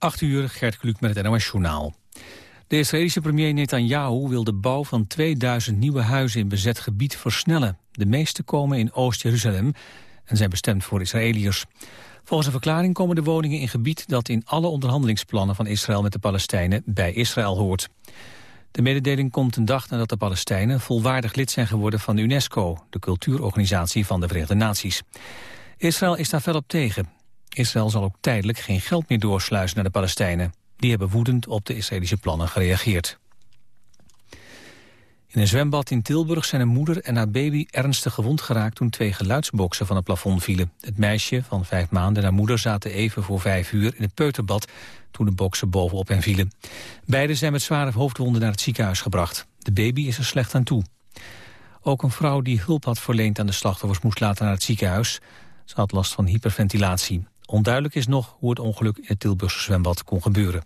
8 uur, Gert Kluk met het NOS Journaal. De Israëlische premier Netanyahu wil de bouw van 2000 nieuwe huizen in bezet gebied versnellen. De meeste komen in Oost-Jeruzalem en zijn bestemd voor Israëliërs. Volgens een verklaring komen de woningen in gebied dat in alle onderhandelingsplannen van Israël met de Palestijnen bij Israël hoort. De mededeling komt een dag nadat de Palestijnen volwaardig lid zijn geworden van de UNESCO, de cultuurorganisatie van de Verenigde Naties. Israël is daar fel op tegen. Israël zal ook tijdelijk geen geld meer doorsluizen naar de Palestijnen. Die hebben woedend op de Israëlische plannen gereageerd. In een zwembad in Tilburg zijn een moeder en haar baby ernstig gewond geraakt toen twee geluidsboksen van het plafond vielen. Het meisje van vijf maanden en haar moeder zaten even voor vijf uur in het peuterbad toen de boksen bovenop hen vielen. Beiden zijn met zware hoofdwonden naar het ziekenhuis gebracht. De baby is er slecht aan toe. Ook een vrouw die hulp had verleend aan de slachtoffers moest later naar het ziekenhuis. Ze had last van hyperventilatie. Onduidelijk is nog hoe het ongeluk in het Tilburgse zwembad kon gebeuren.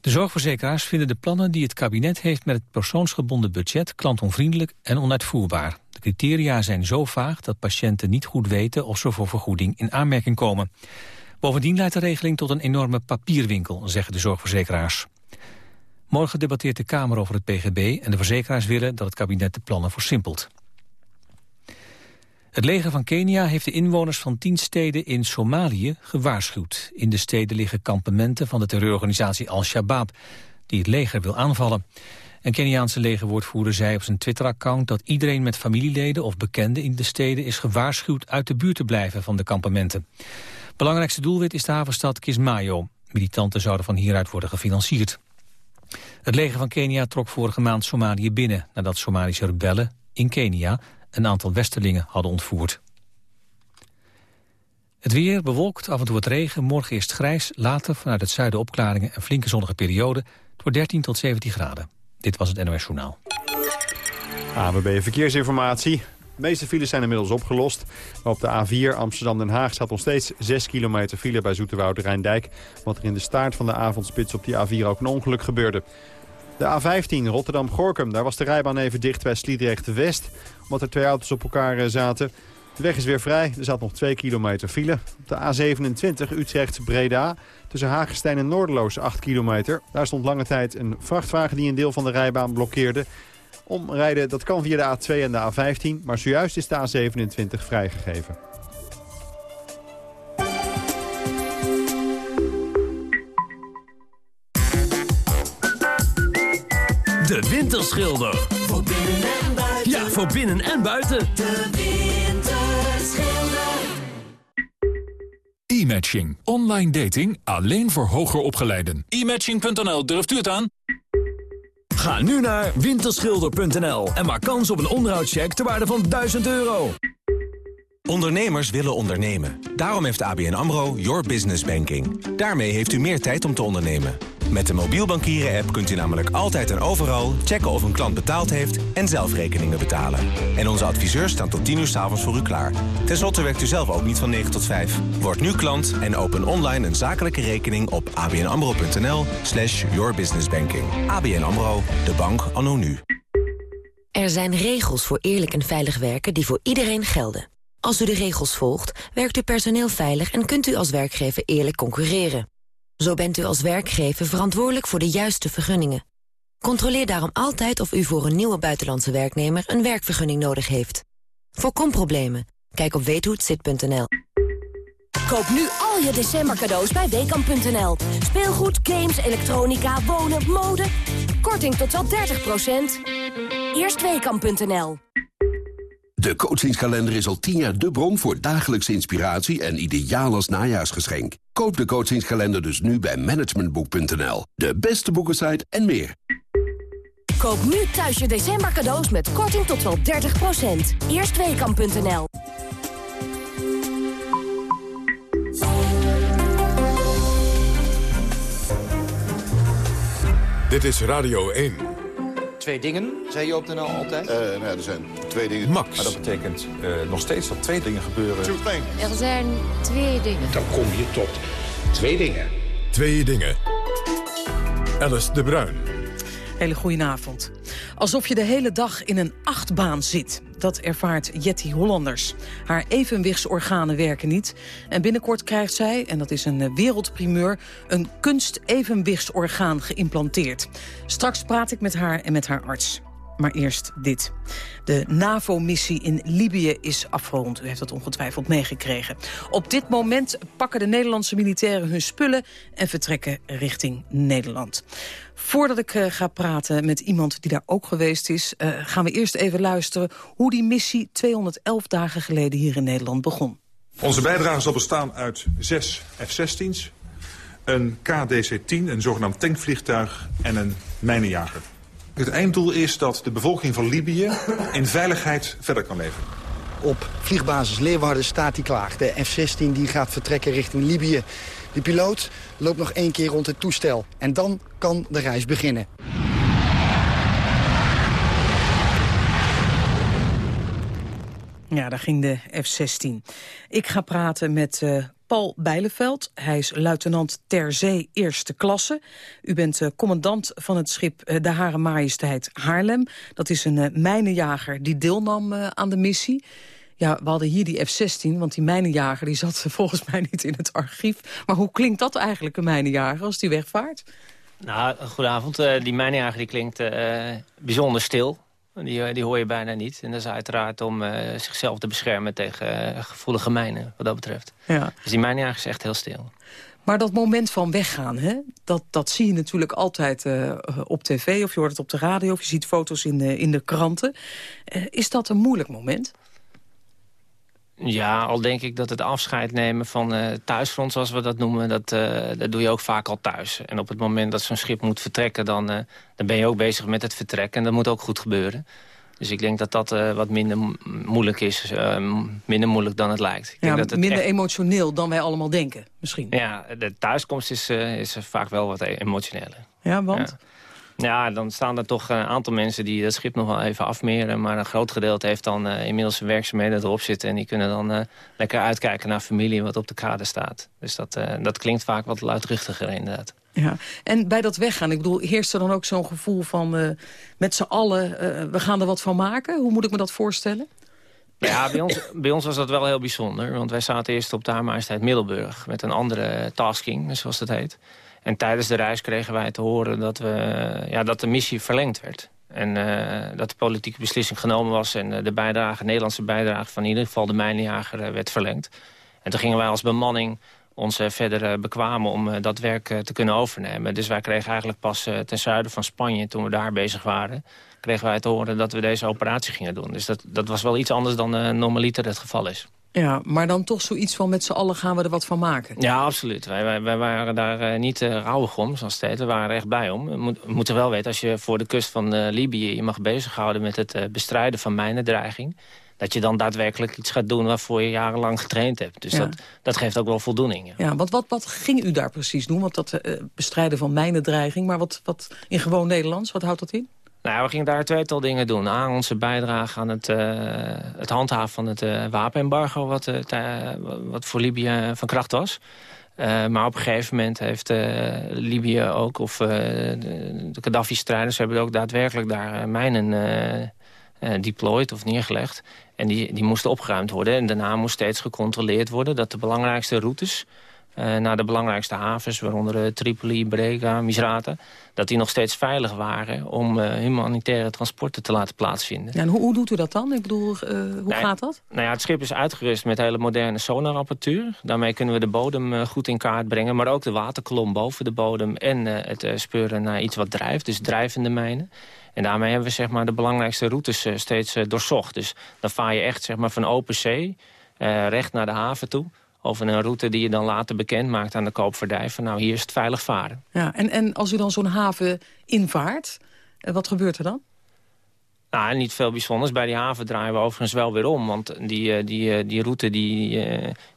De zorgverzekeraars vinden de plannen die het kabinet heeft met het persoonsgebonden budget klantonvriendelijk en onuitvoerbaar. De criteria zijn zo vaag dat patiënten niet goed weten of ze voor vergoeding in aanmerking komen. Bovendien leidt de regeling tot een enorme papierwinkel, zeggen de zorgverzekeraars. Morgen debatteert de Kamer over het PGB en de verzekeraars willen dat het kabinet de plannen versimpelt. Het leger van Kenia heeft de inwoners van tien steden in Somalië gewaarschuwd. In de steden liggen kampementen van de terreurorganisatie Al-Shabaab, die het leger wil aanvallen. Een Keniaanse legerwoordvoerder zei op zijn Twitter-account dat iedereen met familieleden of bekenden in de steden is gewaarschuwd uit de buurt te blijven van de kampementen. Belangrijkste doelwit is de havenstad Kismayo. Militanten zouden van hieruit worden gefinancierd. Het leger van Kenia trok vorige maand Somalië binnen... nadat Somalische rebellen in Kenia een aantal westerlingen hadden ontvoerd. Het weer bewolkt, af en toe wat regen. Morgen eerst grijs, later vanuit het zuiden opklaringen... en flinke zonnige periode. Wordt 13 tot 17 graden. Dit was het NOS Journaal. ABB Verkeersinformatie. De meeste files zijn inmiddels opgelost. Maar op de A4 Amsterdam-Den Haag staat nog steeds 6 kilometer file bij Zoeterwoude Rijndijk. Wat er in de staart van de avondspits op die A4 ook een ongeluk gebeurde. De A15 Rotterdam-Gorkum, daar was de rijbaan even dicht bij Sliedrecht-West. Omdat er twee auto's op elkaar eh, zaten. De weg is weer vrij, er zat nog 2 kilometer file. De A27 Utrecht-Breda tussen Hagestein en Noorderloos 8 kilometer. Daar stond lange tijd een vrachtwagen die een deel van de rijbaan blokkeerde. Omrijden dat kan via de A2 en de A15, maar zojuist is de A27 vrijgegeven. De Winterschilder. Voor binnen en buiten. Ja, voor binnen en buiten. De Winterschilder. E-matching. Online dating alleen voor hoger opgeleiden. E-matching.nl, durft u het aan? Ga nu naar winterschilder.nl en maak kans op een onderhoudscheck ter waarde van 1000 euro. Ondernemers willen ondernemen. Daarom heeft ABN AMRO Your Business Banking. Daarmee heeft u meer tijd om te ondernemen. Met de mobiel bankieren-app kunt u namelijk altijd en overal checken of een klant betaald heeft en zelf rekeningen betalen. En onze adviseurs staan tot 10 uur s'avonds voor u klaar. Ten slotte werkt u zelf ook niet van 9 tot 5. Word nu klant en open online een zakelijke rekening op abnamro.nl slash yourbusinessbanking. ABN AMRO, de bank anno nu. Er zijn regels voor eerlijk en veilig werken die voor iedereen gelden. Als u de regels volgt, werkt uw personeel veilig en kunt u als werkgever eerlijk concurreren. Zo bent u als werkgever verantwoordelijk voor de juiste vergunningen. Controleer daarom altijd of u voor een nieuwe buitenlandse werknemer een werkvergunning nodig heeft. Voorkom problemen. Kijk op weethohetzit.nl. Koop nu al je december cadeaus bij Weekamp.nl. Speelgoed, games, elektronica, wonen, mode. Korting tot wel 30%. Eerst Weekamp.nl. De coachingskalender is al tien jaar de bron voor dagelijkse inspiratie en ideaal als najaarsgeschenk. Koop de coachingskalender dus nu bij managementboek.nl. De beste boekensite en meer. Koop nu thuis je december cadeaus met korting tot wel 30%. Eerst Weekamp.nl. Dit is Radio 1. Twee dingen, zei je op de NL altijd? Nou ja, er zijn twee dingen. Max. Maar dat betekent eh, nog steeds dat twee dingen gebeuren. Er zijn twee dingen. Dan kom je tot twee dingen. Twee dingen. Alice de Bruin. Hele goedenavond. Alsof je de hele dag in een achtbaan zit. Dat ervaart Jetty Hollanders. Haar evenwichtsorganen werken niet. En binnenkort krijgt zij, en dat is een wereldprimeur... een kunstevenwichtsorgaan geïmplanteerd. Straks praat ik met haar en met haar arts. Maar eerst dit. De NAVO-missie in Libië is afgerond. U heeft dat ongetwijfeld meegekregen. Op dit moment pakken de Nederlandse militairen hun spullen... en vertrekken richting Nederland. Voordat ik uh, ga praten met iemand die daar ook geweest is... Uh, gaan we eerst even luisteren hoe die missie 211 dagen geleden hier in Nederland begon. Onze bijdrage zal bestaan uit zes F-16's, een KDC-10, een zogenaamd tankvliegtuig en een mijnenjager. Het einddoel is dat de bevolking van Libië in veiligheid verder kan leven. Op vliegbasis Leeuwarden staat hij klaar. De F-16 die gaat vertrekken richting Libië. De piloot loopt nog één keer rond het toestel. En dan kan de reis beginnen. Ja, daar ging de F-16. Ik ga praten met uh, Paul Bijleveld. Hij is luitenant ter zee eerste klasse. U bent uh, commandant van het schip uh, de Hare Majesteit Haarlem. Dat is een uh, mijnenjager die deelnam aan de missie. Ja, we hadden hier die F-16, want die mijnenjager die zat volgens mij niet in het archief. Maar hoe klinkt dat eigenlijk, een mijnenjager, als die wegvaart? Nou, goedenavond. die mijnenjager die klinkt bijzonder stil. Die, eh, die hoor je bijna niet. En dat is uiteraard om uh, zichzelf te beschermen tegen uh, gevoelige mijnen, wat dat betreft. Ja. Dus die mijnenjager is echt heel stil. Maar dat moment van weggaan, hè, dat, dat zie je natuurlijk altijd uh, op tv... of je hoort het op de radio of je ziet foto's in de, in de kranten. is dat een moeilijk moment? Ja, al denk ik dat het afscheid nemen van uh, thuisfront, zoals we dat noemen... Dat, uh, dat doe je ook vaak al thuis. En op het moment dat zo'n schip moet vertrekken... Dan, uh, dan ben je ook bezig met het vertrek. En dat moet ook goed gebeuren. Dus ik denk dat dat wat minder moeilijk is. minder moeilijk dan het lijkt. Ik ja, denk dat het minder emotioneel dan wij allemaal denken, misschien. Ja, de thuiskomst is, is vaak wel wat emotioneler. Ja, want? Ja. Ja, dan staan er toch een aantal mensen die dat schip nog wel even afmeren. Maar een groot gedeelte heeft dan uh, inmiddels werkzaamheden erop zitten. En die kunnen dan uh, lekker uitkijken naar familie wat op de kade staat. Dus dat, uh, dat klinkt vaak wat luidruchtiger inderdaad. Ja, en bij dat weggaan, ik bedoel, heerst er dan ook zo'n gevoel van... met z'n allen, we gaan er wat van maken? Hoe moet ik me dat voorstellen? Ja, bij ons, bij ons was dat wel heel bijzonder. Want wij zaten eerst op de Majesteit Middelburg... met een andere tasking, zoals dat heet. En tijdens de reis kregen wij te horen dat, we, ja, dat de missie verlengd werd. En uh, dat de politieke beslissing genomen was... en uh, de bijdrage, de Nederlandse bijdrage van in ieder geval de mijnenjager uh, werd verlengd. En toen gingen wij als bemanning ons verder bekwamen om dat werk te kunnen overnemen. Dus wij kregen eigenlijk pas ten zuiden van Spanje, toen we daar bezig waren... kregen wij te horen dat we deze operatie gingen doen. Dus dat, dat was wel iets anders dan normaliter het geval is. Ja, maar dan toch zoiets van met z'n allen gaan we er wat van maken. Ja, absoluut. Wij, wij, wij waren daar uh, niet uh, rouwig om, zoals heet. We waren er echt blij om. We, moet, we, moeten wel weten, als je voor de kust van uh, Libië... je mag bezighouden met het bestrijden van mijnendreiging... dat je dan daadwerkelijk iets gaat doen waarvoor je jarenlang getraind hebt. Dus ja. dat, dat geeft ook wel voldoening. Ja, ja want wat, wat ging u daar precies doen? Want dat bestrijden van mijnendreiging, maar wat, wat in gewoon Nederlands, wat houdt dat in? Nou, we gingen daar tweetal dingen doen. A, onze bijdrage aan het, uh, het handhaven van het uh, wapenembargo... Wat, uh, wat voor Libië van kracht was. maar op een gegeven moment heeft Libië ook... of de, de Gaddafi-strijders hebben ook daadwerkelijk daar mijnen deployed of neergelegd. En die, die moesten opgeruimd worden. En daarna moest steeds gecontroleerd worden... dat de belangrijkste routes naar de belangrijkste havens, waaronder uh, Tripoli, Brega, Misrata... dat die nog steeds veilig waren om uh, humanitaire transporten te laten plaatsvinden. Ja, en hoe, hoe, doet u dat dan? Ik bedoel, hoe nou, gaat dat? Nou ja, het schip is uitgerust met hele moderne sonarapparatuur. Daarmee kunnen we de bodem goed in kaart brengen... maar ook de waterkolom boven de bodem en het speuren naar iets wat drijft, dus drijvende mijnen. En daarmee hebben we zeg maar, de belangrijkste routes steeds doorzocht. Dus dan vaar je echt zeg maar, van open zee recht naar de haven toe over een route die je dan later bekend maakt aan de koopvaardij. Van nou, hier is het veilig varen. Ja, en, en als u dan zo'n haven invaart, eh, wat gebeurt er dan? Nou, niet veel bijzonders. Bij die haven draaien we overigens wel weer om. Want die, eh, die, eh, die route, die,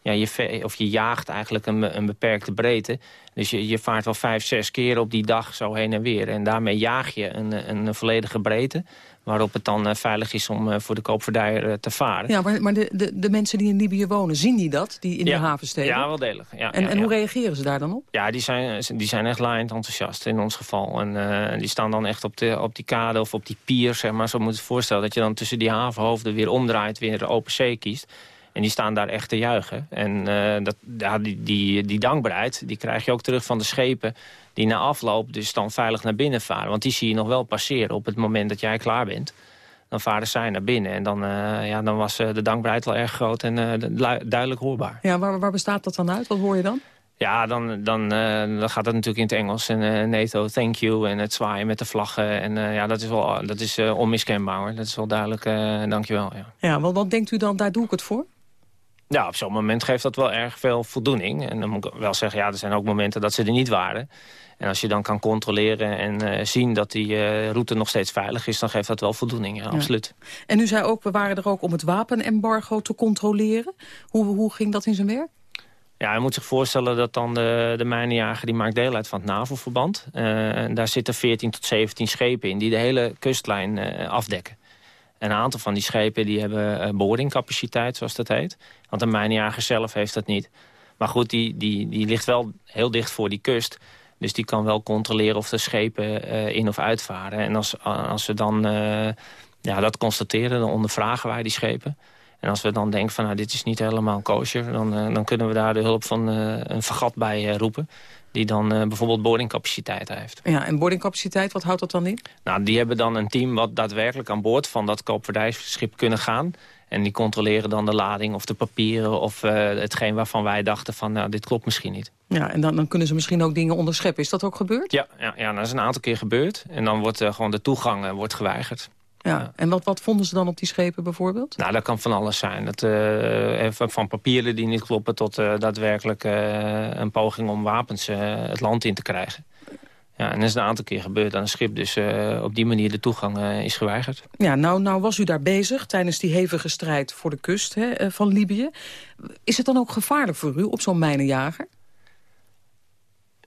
ja, je, of je jaagt eigenlijk een, een beperkte breedte. Dus je, je vaart wel vijf, zes keer op die dag zo heen en weer. En daarmee jaag je een, een volledige breedte. Waarop het dan veilig is om voor de koopvaardijer te varen. Ja, maar, maar de, de, de, mensen die in Libië wonen, zien die dat, die in de haven steken? Ja, wel degelijk. Ja, en, en hoe reageren ze daar dan op? Ja, die zijn, die zijn echt laaiend enthousiast in ons geval. En die staan dan echt op, de, op die kade of op die pier, zeg maar. Zo moet je het voorstellen dat je dan tussen die havenhoofden weer omdraait, weer de open zee kiest. En die staan daar echt te juichen. En uh, dat, ja, die, die, die dankbaarheid die krijg je ook terug van de schepen... die na afloop dus dan veilig naar binnen varen. Want die zie je nog wel passeren op het moment dat jij klaar bent. Dan varen zij naar binnen. En dan, uh, ja, dan was uh, de dankbaarheid wel erg groot en duidelijk hoorbaar. Ja, waar, waar bestaat dat dan uit? Wat hoor je dan? Ja, dan, dan, dan gaat het natuurlijk in het Engels. En uh, NATO, thank you. En het zwaaien met de vlaggen. En uh, ja, dat is, wel, dat is onmiskenbaar hoor. Dat is wel duidelijk, dankjewel. Ja, ja want wat denkt u dan, daar doe ik het voor? Ja, op zo'n moment geeft dat wel erg veel voldoening. En dan moet ik wel zeggen, ja, er zijn ook momenten dat ze er niet waren. En als je dan kan controleren en uh, zien dat die uh, route nog steeds veilig is... dan geeft dat wel voldoening, ja, ja. absoluut. En u zei ook, we waren er ook om het wapenembargo te controleren. Hoe, hoe ging dat in zijn werk? Ja, je moet zich voorstellen dat dan de, de mijnenjager... die maakt deel uit van het NAVO-verband. Uh, daar zitten 14 tot 17 schepen in die de hele kustlijn afdekken. Een aantal van die schepen die hebben uh, boringcapaciteit, zoals dat heet. Want een mijnjager zelf heeft dat niet. Maar goed, die, die, die ligt wel heel dicht voor die kust. Dus die kan wel controleren of de schepen uh, in of uitvaren. En als, als we dan uh, ja, dat constateren, dan ondervragen wij die schepen. En als we dan denken van nou, dit is niet helemaal kosher... dan, dan kunnen we daar de hulp van een vergat bij roepen die dan bijvoorbeeld boardingcapaciteit heeft. Ja, en boardingcapaciteit, wat houdt dat dan in? Nou, die hebben dan een team wat daadwerkelijk aan boord van dat koopvaardijschip kunnen gaan. En die controleren dan de lading of de papieren of hetgeen waarvan wij dachten van nou, dit klopt misschien niet. Ja, en dan, dan kunnen ze misschien ook dingen onderscheppen. Is dat ook gebeurd? Ja, ja, ja dat is een aantal keer gebeurd. En dan wordt gewoon de toegang wordt geweigerd. Ja, en wat, wat vonden ze dan op die schepen bijvoorbeeld? Nou, dat kan van alles zijn. Dat, uh, van papieren die niet kloppen tot uh, daadwerkelijk uh, een poging om wapens het land in te krijgen. Ja, en dat is een aantal keer gebeurd aan een schip. Dus op die manier de toegang is geweigerd. Ja, nou, nou was u daar bezig tijdens die hevige strijd voor de kust hè, van Libië. Is het dan ook gevaarlijk voor u op zo'n mijnenjager?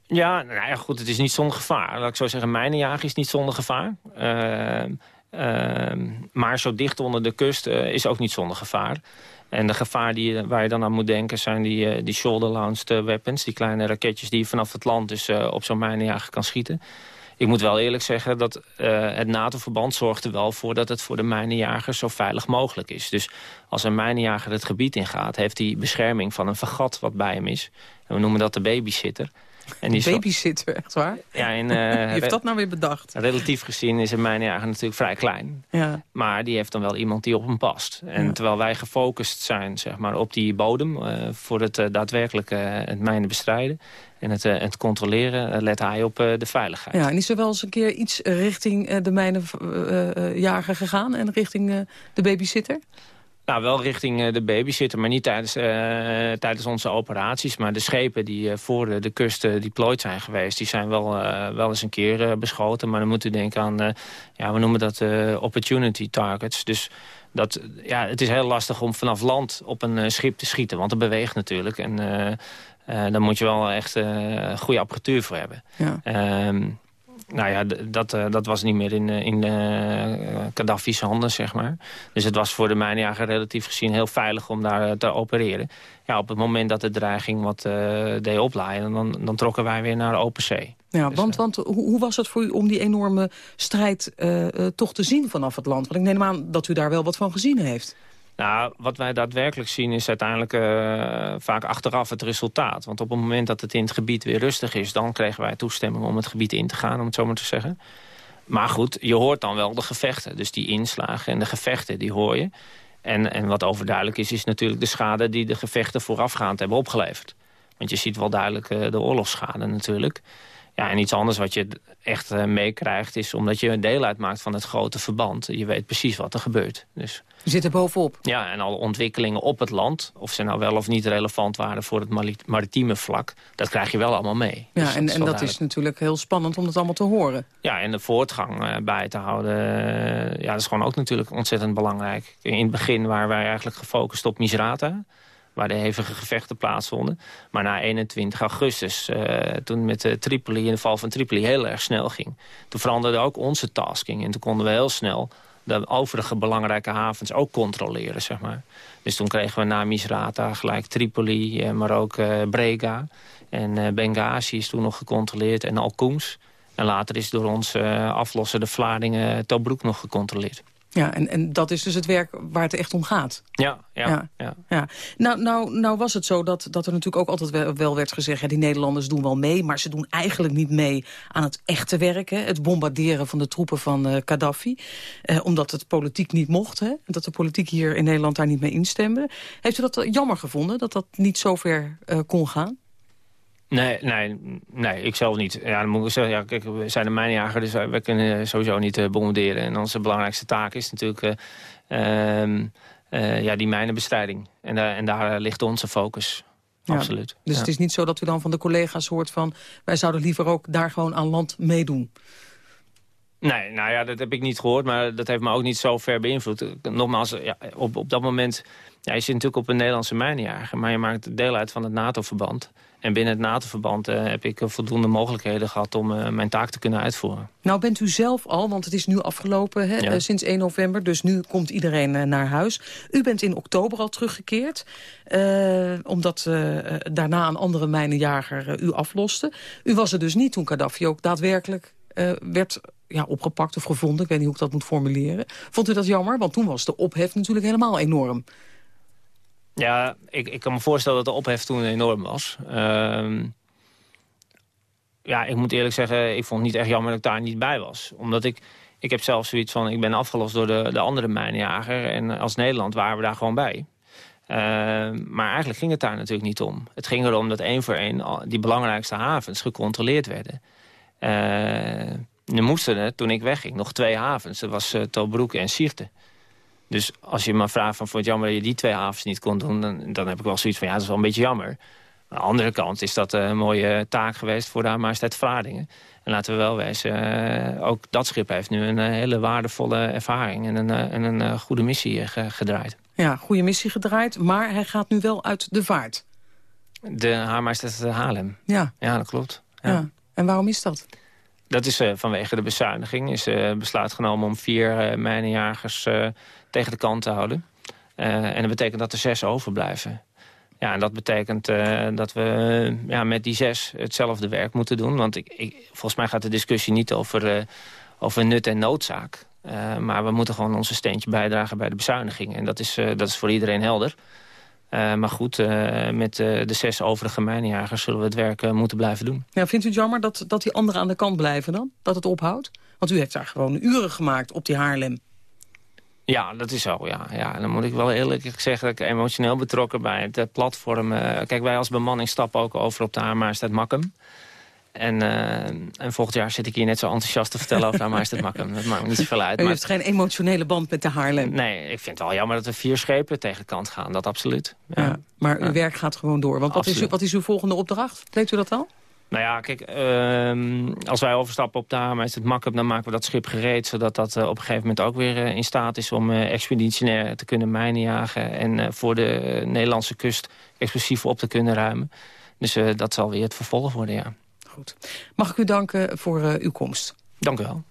Ja, nou ja, goed, het is niet zonder gevaar. Laat ik zo zeggen, mijnenjager is niet zonder gevaar. Uh, maar zo dicht onder de kust uh, is ook niet zonder gevaar. En de gevaar die, waar je dan aan moet denken zijn die, uh, die shoulder-launched weapons. Die kleine raketjes die je vanaf het land dus op zo'n mijnenjager kan schieten. Ik moet wel eerlijk zeggen dat het NATO-verband zorgt er wel voor... dat het voor de mijnenjagers zo veilig mogelijk is. Dus als een mijnenjager het gebied ingaat... heeft hij bescherming van een vergat wat bij hem is. En we noemen dat de babysitter. En die babysitter, echt waar? Ja, uh, Wie heeft dat nou weer bedacht? Relatief gezien is een mijnjager natuurlijk vrij klein. Ja. Maar die heeft dan wel iemand die op hem past. En ja. terwijl wij gefocust zijn zeg maar, op die bodem... Uh, voor het uh, daadwerkelijk het mijnen bestrijden en het, het controleren... let hij op de veiligheid. Ja, en is er wel eens een keer iets richting de mijnenjager gegaan... en richting de babysitter? Nou, wel richting uh, de babysitter, maar niet tijdens, uh, tijdens onze operaties. Maar de schepen die uh, voor de kust deployed zijn geweest... die zijn wel, wel eens een keer beschoten. Maar dan moet u denken aan, ja, we noemen dat opportunity targets. Dus dat, ja, het is heel lastig om vanaf land op een schip te schieten. Want het beweegt natuurlijk. En daar moet je wel echt goede apparatuur voor hebben. Ja. Ehm, nou ja, dat, uh, dat was niet meer in, uh, in uh, Gaddafi's handen, zeg maar. Dus het was voor de mijnjager relatief gezien heel veilig om daar te opereren. Ja, op het moment dat de dreiging wat deed oplaaien, dan, dan trokken wij weer naar open zee. Ja, dus, want, want hoe, hoe, was het voor u om die enorme strijd toch te zien vanaf het land? Want ik neem aan dat u daar wel wat van gezien heeft. Nou, wat wij daadwerkelijk zien is uiteindelijk uh, vaak achteraf het resultaat. Want op het moment dat het in het gebied weer rustig is... dan kregen wij toestemming om het gebied in te gaan, om het zo maar te zeggen. Maar goed, je hoort dan wel de gevechten. Dus die inslagen en de gevechten, die hoor je. En, en wat overduidelijk is, is natuurlijk de schade... die de gevechten voorafgaand hebben opgeleverd. Want je ziet wel duidelijk uh, de oorlogsschade natuurlijk. Ja, en iets anders wat je echt uh, meekrijgt is... omdat je een deel uitmaakt van het grote verband. Je weet precies wat er gebeurt. Dus... Je zit er bovenop. Ja, en alle ontwikkelingen op het land... of ze nou wel of niet relevant waren voor het maritieme vlak... dat krijg je wel allemaal mee. Ja, dus en, dat, en dat is natuurlijk heel spannend om dat allemaal te horen. Ja, en de voortgang uh, bij te houden... Uh, ja, dat is gewoon ook natuurlijk ontzettend belangrijk. In het begin waren wij eigenlijk gefocust op Misrata waar de hevige gevechten plaatsvonden. Maar na 21 augustus, uh, toen met de Tripoli en de val van Tripoli heel erg snel ging... toen veranderde ook onze tasking. En toen konden we heel snel de overige belangrijke havens ook controleren, zeg maar. Dus toen kregen we na Misrata gelijk Tripoli, maar ook Brega. En Benghazi is toen nog gecontroleerd en Alcoums. En later is door ons aflossen de Vlaardingen Tobruk nog gecontroleerd. Ja, en, en dat is dus het werk waar het echt om gaat. Ja, ja, ja. ja. Nou, nou, nou was het zo dat, dat er natuurlijk ook altijd wel, werd gezegd... Ja, die Nederlanders doen wel mee, maar ze doen eigenlijk niet mee aan het echte werken. Het bombarderen van de troepen van uh, Gaddafi. Eh, omdat het politiek niet mocht, hè? Dat de politiek hier in Nederland daar niet mee instemde. Heeft u dat jammer gevonden, dat dat niet zo ver uh, kon gaan? Nee, nee, nee, ik zelf niet. Ja, dan moet ik zeggen, ja, kijk, we zijn een mijnjager, dus we kunnen sowieso niet uh, bombarderen. En onze belangrijkste taak is natuurlijk uh, uh, ja, die mijnenbestrijding. En, daar en daar ligt onze focus. Absoluut. Dus het is niet zo dat u dan van de collega's hoort van... wij zouden liever ook daar gewoon aan land meedoen? Nee, nou ja, dat heb ik niet gehoord, maar dat heeft me ook niet zo ver beïnvloed. Nogmaals, ja, op, op dat moment, ja, je zit natuurlijk op een Nederlandse mijnjager... maar je maakt deel uit van het NATO-verband. En binnen het NATO-verband uh, heb ik voldoende mogelijkheden gehad om uh, mijn taak te kunnen uitvoeren. Nou bent u zelf al, want het is nu afgelopen hè, ja. sinds 1 november, dus nu komt iedereen naar huis. U bent in oktober al teruggekeerd, omdat daarna een andere mijnenjager u afloste. U was er dus niet toen Gaddafi ook daadwerkelijk werd ja, opgepakt of gevonden. Ik weet niet hoe ik dat moet formuleren. Vond u dat jammer? Want toen was de ophef natuurlijk helemaal enorm. Ja, ik, ik kan me voorstellen dat de ophef toen enorm was. Uh, ja, ik moet eerlijk zeggen, ik vond het niet echt jammer dat ik daar niet bij was. Omdat ik, ik heb zelf zoiets van, ik ben afgelost door de, de andere mijnjager. En als Nederland waren we daar gewoon bij. Uh, maar eigenlijk ging het daar natuurlijk niet om. Het ging erom dat één voor één die belangrijkste havens gecontroleerd werden. Uh, er moesten er, toen ik wegging, nog twee havens. Dat was uh, Tobruk en Sirte. Dus als je me vraagt van, vond het jammer dat je die twee havens niet kon doen... Dan, dan heb ik wel zoiets van, ja, dat is wel een beetje jammer. Aan de andere kant is dat een mooie taak geweest voor de Majesteit Vlaardingen. En laten we wel wezen, uh, ook dat schip heeft nu een uh, hele waardevolle ervaring... en een, en een goede missie gedraaid. Ja, goede missie gedraaid, maar hij gaat nu wel uit de vaart. De Haar Majesteit Haarlem. Ja. Ja, dat klopt. Ja. ja. En waarom is dat? Dat is vanwege de bezuiniging. is besluit genomen om vier mijnenjagers tegen de kant te houden. Uh, en dat betekent dat er zes overblijven. Ja, en dat betekent uh, dat we ja, met die zes hetzelfde werk moeten doen. Want ik, ik, volgens mij gaat de discussie niet over, over nut en noodzaak. maar we moeten gewoon onze steentje bijdragen bij de bezuiniging. En dat is, dat is voor iedereen helder. maar goed, met de zes overige mijnenjagers zullen we het werk moeten blijven doen. Ja, vindt u het jammer dat, dat die anderen aan de kant blijven dan? Dat het ophoudt? Want u heeft daar gewoon uren gemaakt op die Haarlem. Ja, dat is zo, ja. ja. Dan moet ik wel eerlijk zeggen dat ik emotioneel betrokken bij het platform. Uh, kijk, wij als bemanning stappen ook over op de Haarmaarsted Makkum. En, uh, en volgend jaar zit ik hier net zo enthousiast te vertellen over Haarmaarsted Makkum. Dat maakt me niet zoveel uit. U maar... heeft geen emotionele band met de Haarlem? Nee, ik vind het wel jammer dat er vier schepen tegen de kant gaan. Dat absoluut. Ja. ja maar uw werk gaat gewoon door. Want wat is, u, wat is uw volgende opdracht? Weet u dat al? Nou ja, kijk, uh, als wij overstappen op de is het makkelijk, dan maken we dat schip gereed... zodat dat uh, op een gegeven moment ook weer uh, in staat is om uh, expeditionair te kunnen mijnen jagen... en voor de Nederlandse kust explosief op te kunnen ruimen. Dus dat zal weer het vervolg worden, ja. Goed. Mag ik u danken voor uw komst? Dank u wel.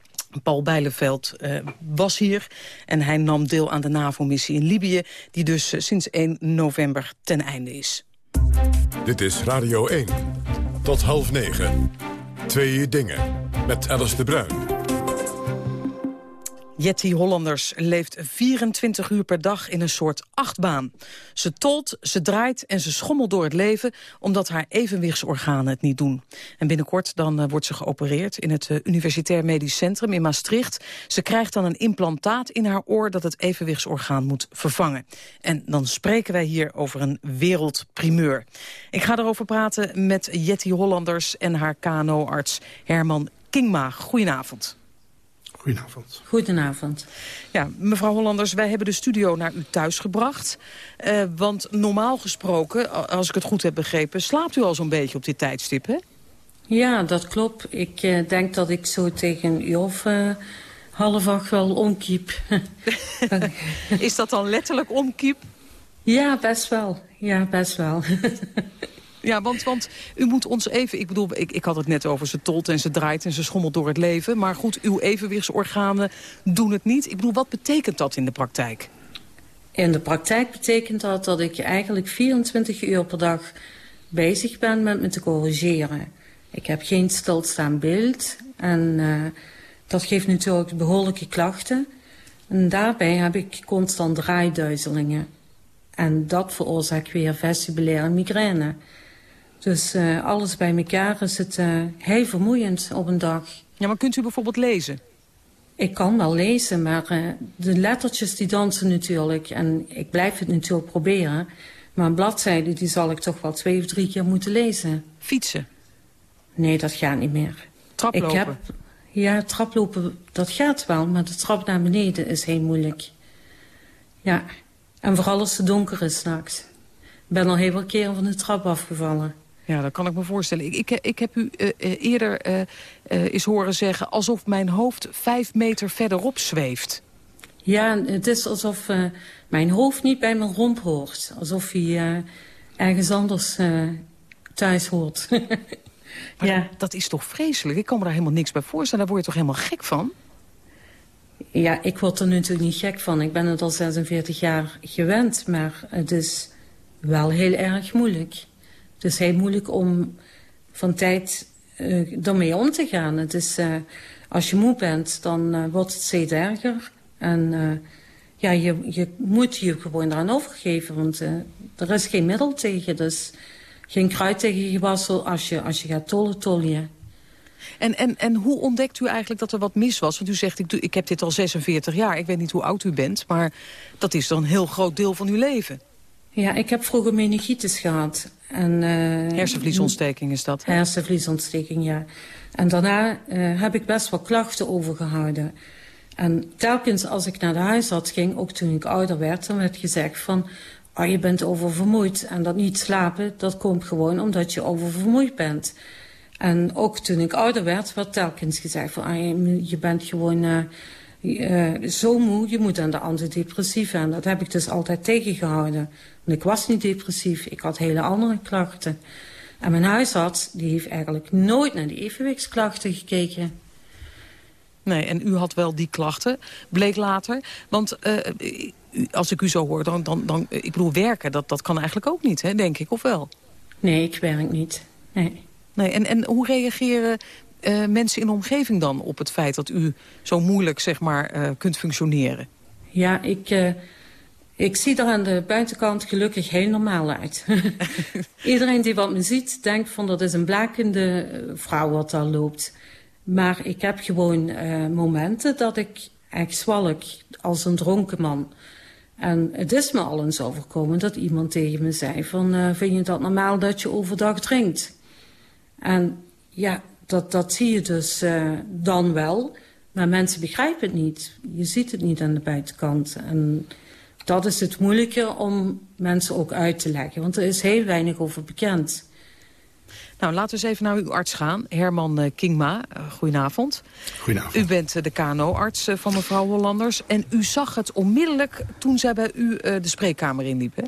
Paul Bijleveld uh, was hier en hij nam deel aan de NAVO-missie in Libië... die dus sinds 1 november ten einde is. Dit is Radio 1. Tot half negen. Twee dingen. Met Alice de Bruin. Jetty Hollanders leeft 24 uur per dag in een soort achtbaan. Ze tolt, ze draait en ze schommelt door het leven... omdat haar evenwichtsorganen het niet doen. En binnenkort dan uh, wordt ze geopereerd in het uh, Universitair Medisch Centrum in Maastricht. Ze krijgt dan een implantaat in haar oor dat het evenwichtsorgaan moet vervangen. En dan spreken wij hier over een wereldprimeur. Ik ga erover praten met Jetty Hollanders en haar KNO-arts Herman Kingma. Goedenavond. Goedenavond. Goedenavond. Ja, mevrouw Hollanders, wij hebben de studio naar u thuis gebracht. Uh, want normaal gesproken, als ik het goed heb begrepen... slaapt u al zo'n beetje op dit tijdstip, hè? Ja, dat klopt. Ik uh, denk dat ik zo tegen uur of uh, half acht wel omkiep. Is dat dan letterlijk omkiep? Ja, best wel. Ja, best wel. Ja, want, want u moet ons even... Ik bedoel, ik, ik had het net over ze tolt en ze draait en ze schommelt door het leven. Maar goed, uw evenwichtsorganen doen het niet. Ik bedoel, wat betekent dat in de praktijk? In de praktijk betekent dat dat ik eigenlijk 24 uur per dag bezig ben met me te corrigeren. Ik heb geen stilstaand beeld en uh, dat geeft natuurlijk behoorlijke klachten. En daarbij heb ik constant draaiduizelingen. En dat veroorzaakt weer vestibulaire migraine. Dus uh, alles bij elkaar is het uh, heel vermoeiend op een dag. Ja, maar kunt u bijvoorbeeld lezen? Ik kan wel lezen, maar uh, de lettertjes die dansen natuurlijk. En ik blijf het natuurlijk proberen. Maar een bladzijde die zal ik toch wel twee of drie keer moeten lezen. Fietsen? Nee, dat gaat niet meer. Traplopen? Ik heb, ja, traplopen, dat gaat wel. Maar de trap naar beneden is heel moeilijk. Ja, en vooral als het donker is s'nachts. Ik ben al heel veel keren van de trap afgevallen. Ja, dat kan ik me voorstellen. Ik, ik, ik heb u uh, eerder uh, uh, eens horen zeggen... alsof mijn hoofd vijf meter verderop zweeft. Ja, het is alsof mijn hoofd niet bij mijn romp hoort. Alsof hij ergens anders thuis hoort. ja. dat is toch vreselijk? Ik kan me daar helemaal niks bij voorstellen. Daar word je toch helemaal gek van? Ja, ik word er natuurlijk niet gek van. Ik ben het al 46 jaar gewend. Maar het is wel heel erg moeilijk. Het is heel moeilijk om van tijd uh, ermee om te gaan. Het is, uh, als je moe bent, dan uh, wordt het steeds erger. En ja, je, je moet je gewoon eraan overgeven, want er is geen middel tegen. Dus geen kruid tegen gewassen als je, als je gaat tollen, tol je. En, en, en hoe ontdekt u eigenlijk dat er wat mis was? Want u zegt, ik, doe, ik heb dit al 46 jaar. Ik weet niet hoe oud u bent, maar dat is dan een heel groot deel van uw leven. Ja, ik heb vroeger meningitis gehad. En, uh, hersenvliesontsteking is dat? Hersenvliesontsteking, ja. En daarna uh, heb ik best wel klachten overgehouden. En telkens als ik naar de huisarts ging, ook toen ik ouder werd... dan werd gezegd van, oh, je bent oververmoeid. En dat niet slapen, dat komt gewoon omdat je oververmoeid bent. En ook toen ik ouder werd, werd telkens gezegd van, ah, je bent gewoon... Uh, uh, zo moe, je moet aan de antidepressiva. En dat heb ik dus altijd tegengehouden. Ik was niet depressief, ik had hele andere klachten. En mijn huisarts die heeft eigenlijk nooit naar die evenwichtsklachten gekeken. Nee, en u had wel die klachten, bleek later. Want uh, als ik u zo hoor, dan, dan, dan ik bedoel, werken, dat, dat kan eigenlijk ook niet, hè, denk ik, of wel? Nee, ik werk niet. Nee. nee en, en hoe reageren uh, mensen in de omgeving dan op het feit dat u zo moeilijk, zeg maar, uh, kunt functioneren? Ja, ik... Ik zie er aan de buitenkant gelukkig heel normaal uit. Iedereen die wat me ziet, denkt van dat is een blakende vrouw wat daar loopt. Maar ik heb gewoon uh, momenten dat ik echt zwalk als een dronken man. En het is me al eens overkomen dat iemand tegen me zei van... Uh, vind je dat normaal dat je overdag drinkt? En ja, dat, dat zie je dus dan wel. Maar mensen begrijpen het niet. Je ziet het niet aan de buitenkant. En dat is het moeilijke om mensen ook uit te leggen. Want er is heel weinig over bekend. Nou, laten we eens even naar uw arts gaan. Herman uh, Kingma, uh, goedenavond. Goedenavond. U bent uh, de KNO-arts van mevrouw Hollanders. En u zag het onmiddellijk toen zij bij u de spreekkamer inliep, hè?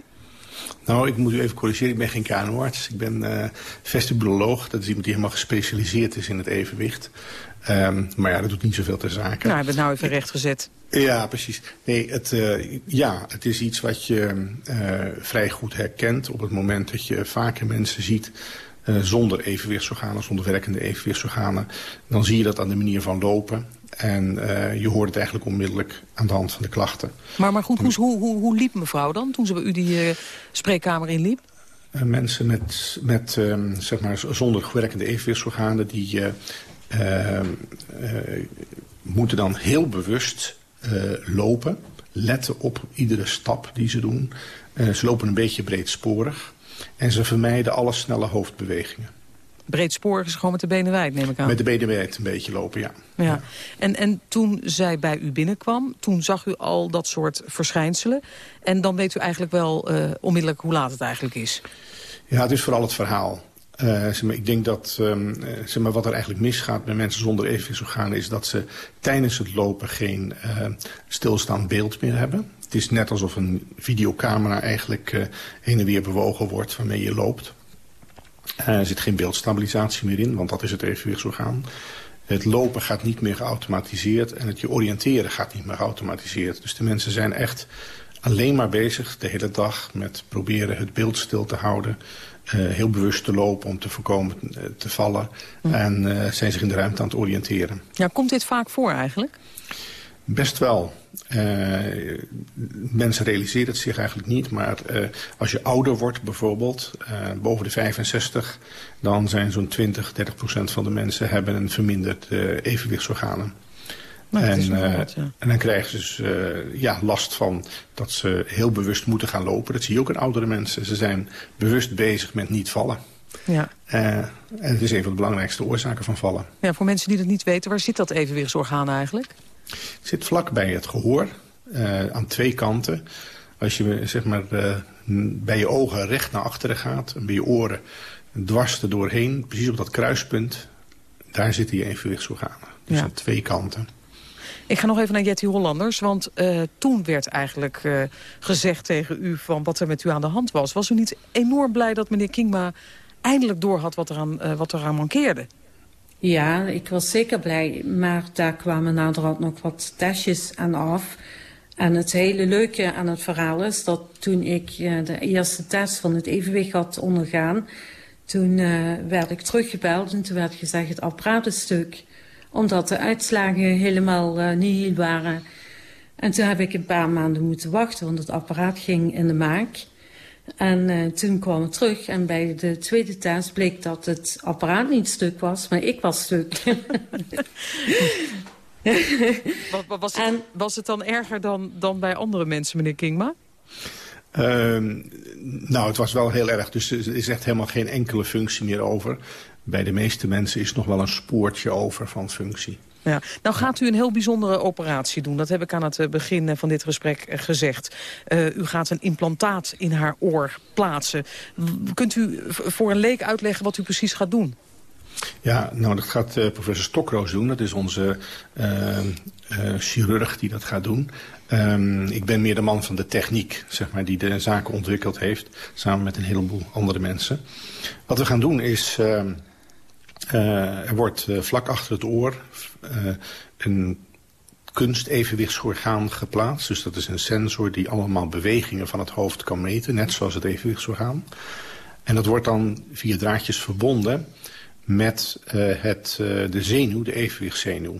Nou, ik moet u even corrigeren. Ik ben geen KNO-arts. Ik ben uh, vestibuloloog. Dat is iemand die helemaal gespecialiseerd is in het evenwicht. Um, maar ja, dat doet niet zoveel ter zake. Nou, hebben het nou even rechtgezet. Ja, precies. Nee, het, uh, ja, het is iets wat je uh, vrij goed herkent op het moment dat je vaker mensen ziet uh, zonder evenwichtsorganen, zonder werkende evenwichtsorganen. Dan zie je dat aan de manier van lopen. En je hoort het eigenlijk onmiddellijk aan de hand van de klachten. Maar, maar goed, hoe, hoe, hoe liep mevrouw dan toen ze bij u die spreekkamer inliep? Mensen met, met um, zeg maar zonder werkende evenwichtsorganen... die moeten dan heel bewust lopen. Letten op iedere stap die ze doen. ze lopen een beetje breedsporig. En ze vermijden alle snelle hoofdbewegingen. Breedsporig is gewoon met de benen wijd, neem ik aan. Met de benen wijd een beetje lopen, ja. ja. En, en toen zij bij u binnenkwam, toen zag u al dat soort verschijnselen. En dan weet u eigenlijk wel uh, onmiddellijk hoe laat het eigenlijk is. Ja, het is vooral het verhaal. Uh, zeg ik denk dat um, zeg maar, wat er eigenlijk misgaat met mensen zonder evenwichtsorganen... is dat ze tijdens het lopen geen uh, stilstaand beeld meer hebben. Het is net alsof een videocamera eigenlijk uh, heen en weer bewogen wordt waarmee je loopt. er zit geen beeldstabilisatie meer in, want dat is het evenwichtsorgaan. Het lopen gaat niet meer geautomatiseerd en het je oriënteren gaat niet meer geautomatiseerd. Dus de mensen zijn echt alleen maar bezig de hele dag met proberen het beeld stil te houden. Uh, heel bewust te lopen om te voorkomen uh, te vallen. Mm. En uh, zijn zich in de ruimte aan het oriënteren. Ja, komt dit vaak voor eigenlijk? Best wel. mensen realiseren het zich eigenlijk niet. Maar als je ouder wordt bijvoorbeeld, boven de 65... dan zijn zo'n 20, 30 procent van de mensen hebben een verminderd evenwichtsorganen. En, ja. en dan krijgen ze dus, uh, ja, last van dat ze heel bewust moeten gaan lopen. Dat zie je ook in oudere mensen. Ze zijn bewust bezig met niet vallen. Ja. Uh, en het is een van de belangrijkste oorzaken van vallen. Ja, voor mensen die dat niet weten, waar zit dat evenwichtsorgaan eigenlijk? Het zit vlak bij het gehoor, aan twee kanten. Als je zeg maar, bij je ogen recht naar achteren gaat en bij je oren dwars er doorheen, precies op dat kruispunt, daar zitten je evenwichtsorganen. Dus ja. aan twee kanten. Ik ga nog even naar Jetty Hollanders, want uh, toen werd eigenlijk uh, gezegd tegen u van wat er met u aan de hand was. Was u niet enorm blij dat meneer Kingma eindelijk doorhad wat uh, wat eraan mankeerde? Ja, ik was zeker blij, maar daar kwamen naderhand nog wat testjes aan af. En het hele leuke aan het verhaal is dat toen ik de eerste test van het evenwicht had ondergaan... toen werd ik teruggebeld en toen werd gezegd het apparaat is stuk omdat de uitslagen helemaal uh, niet waren. En toen heb ik een paar maanden moeten wachten, want het apparaat ging in de maak. En uh, toen kwam het terug en bij de tweede test bleek dat het apparaat niet stuk was, maar ik was stuk. was, was, het, en, was het dan erger dan, dan bij andere mensen, meneer Kingma? Uh, nou, het was wel heel erg. Dus er is echt helemaal geen enkele functie meer over. Bij de meeste mensen is nog wel een spoortje over van functie. Ja. Nou gaat u een heel bijzondere operatie doen. Dat heb ik aan het eh, begin eh, van dit gesprek eh, gezegd. Uh, u gaat een implantaat in haar oor plaatsen. Kunt u voor een leek uitleggen wat u precies gaat doen? Ja, nou dat gaat uh, professor Stokroos doen. Dat is onze uh, chirurg die dat gaat doen. Um, ik ben meer de man van de techniek, zeg maar, die de zaken ontwikkeld heeft. Samen met een heleboel andere mensen. Wat we gaan doen is... Ehm, er wordt uh, vlak achter het oor uh, een kunstevenwichtsorgaan geplaatst. Dus dat is een sensor die allemaal bewegingen van het hoofd kan meten. Net zoals het evenwichtsorgaan. En dat wordt dan via draadjes verbonden met het, de zenuw, de evenwichtszenuw.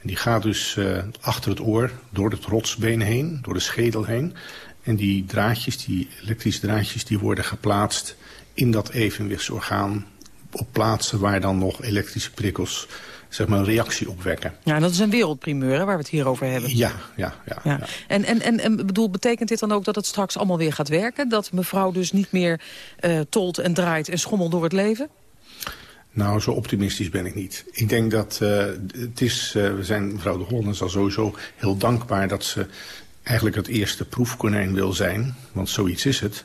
En die gaat dus achter het oor, door het rotsbeen heen, door de schedel heen. En die draadjes, die elektrische draadjes, die worden geplaatst in dat evenwichtsorgaan op plaatsen waar dan nog elektrische prikkels zeg maar, een reactie opwekken. Ja, dat is een wereldprimeur waar we het hier over hebben. Ja, ja, ja. ja. En, en, en, en bedoel, betekent dit dan ook dat het straks allemaal weer gaat werken? Dat mevrouw dus niet meer uh, tolt en draait en schommelt door het leven? Nou, zo optimistisch ben ik niet. Ik denk dat uh, het is, uh, we zijn mevrouw de Hollanders al sowieso heel dankbaar dat ze eigenlijk het eerste proefkonijn wil zijn. Want zoiets is het.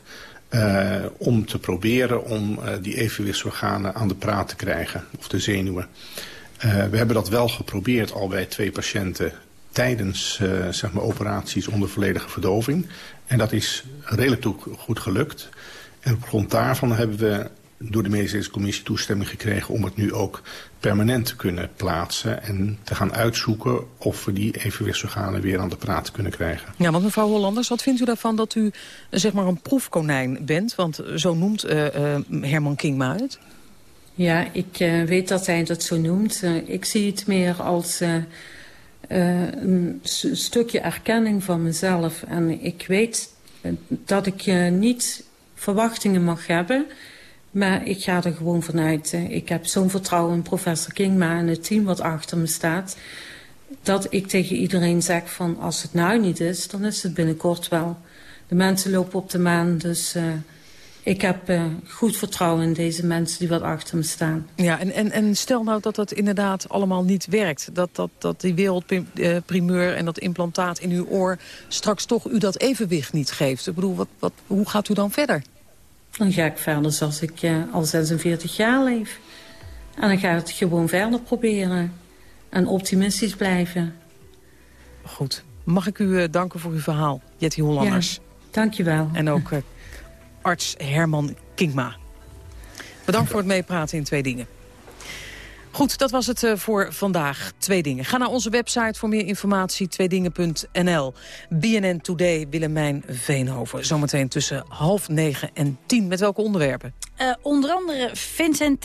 Uh, om te proberen om uh, die evenwichtsorganen aan de praat te krijgen, of de zenuwen. Uh, we hebben dat wel geprobeerd al bij twee patiënten tijdens zeg maar operaties onder volledige verdoving. En dat is redelijk goed gelukt. En op grond daarvan hebben we door de medische commissie toestemming gekregen om het nu ook permanent te kunnen plaatsen en te gaan uitzoeken of we die evenwichtsorganen weer aan de praat kunnen krijgen. Ja, want mevrouw Hollanders, wat vindt u daarvan dat u zeg maar een proefkonijn bent? Want zo noemt uh, uh, Herman Kingma het. Ja, ik uh, weet dat hij dat zo noemt. ik zie het meer als een stukje erkenning van mezelf. En ik weet dat ik niet verwachtingen mag hebben maar ik ga er gewoon vanuit. Ik heb zo'n vertrouwen in professor Kingma en het team wat achter me staat. Dat ik tegen iedereen zeg van als het nou niet is, dan is het binnenkort wel. De mensen lopen op de maan, dus uh, ik heb uh, goed vertrouwen in deze mensen die wat achter me staan. Ja, en, en, en stel nou dat dat inderdaad allemaal niet werkt. Dat, dat, dat die wereldprimeur en dat implantaat in uw oor straks toch u dat evenwicht niet geeft. Ik bedoel, wat, wat, hoe gaat u dan verder? Dan ga ik verder zoals ik uh, al 46 jaar leef. En dan ga ik het gewoon verder proberen. En optimistisch blijven. Goed. Mag ik u uh, danken voor uw verhaal, Jetty Hollanders? Ja, dank je wel. En ook uh, arts Herman Kingma. Bedankt voor het meepraten in Twee Dingen. Goed, dat was het uh, voor vandaag. Twee dingen. Ga naar onze website voor meer informatie, tweedingen.nl. BNN Today, Willemijn Veenhoven. Zometeen tussen half negen en tien. Met welke onderwerpen? Uh, onder andere Vincent T.,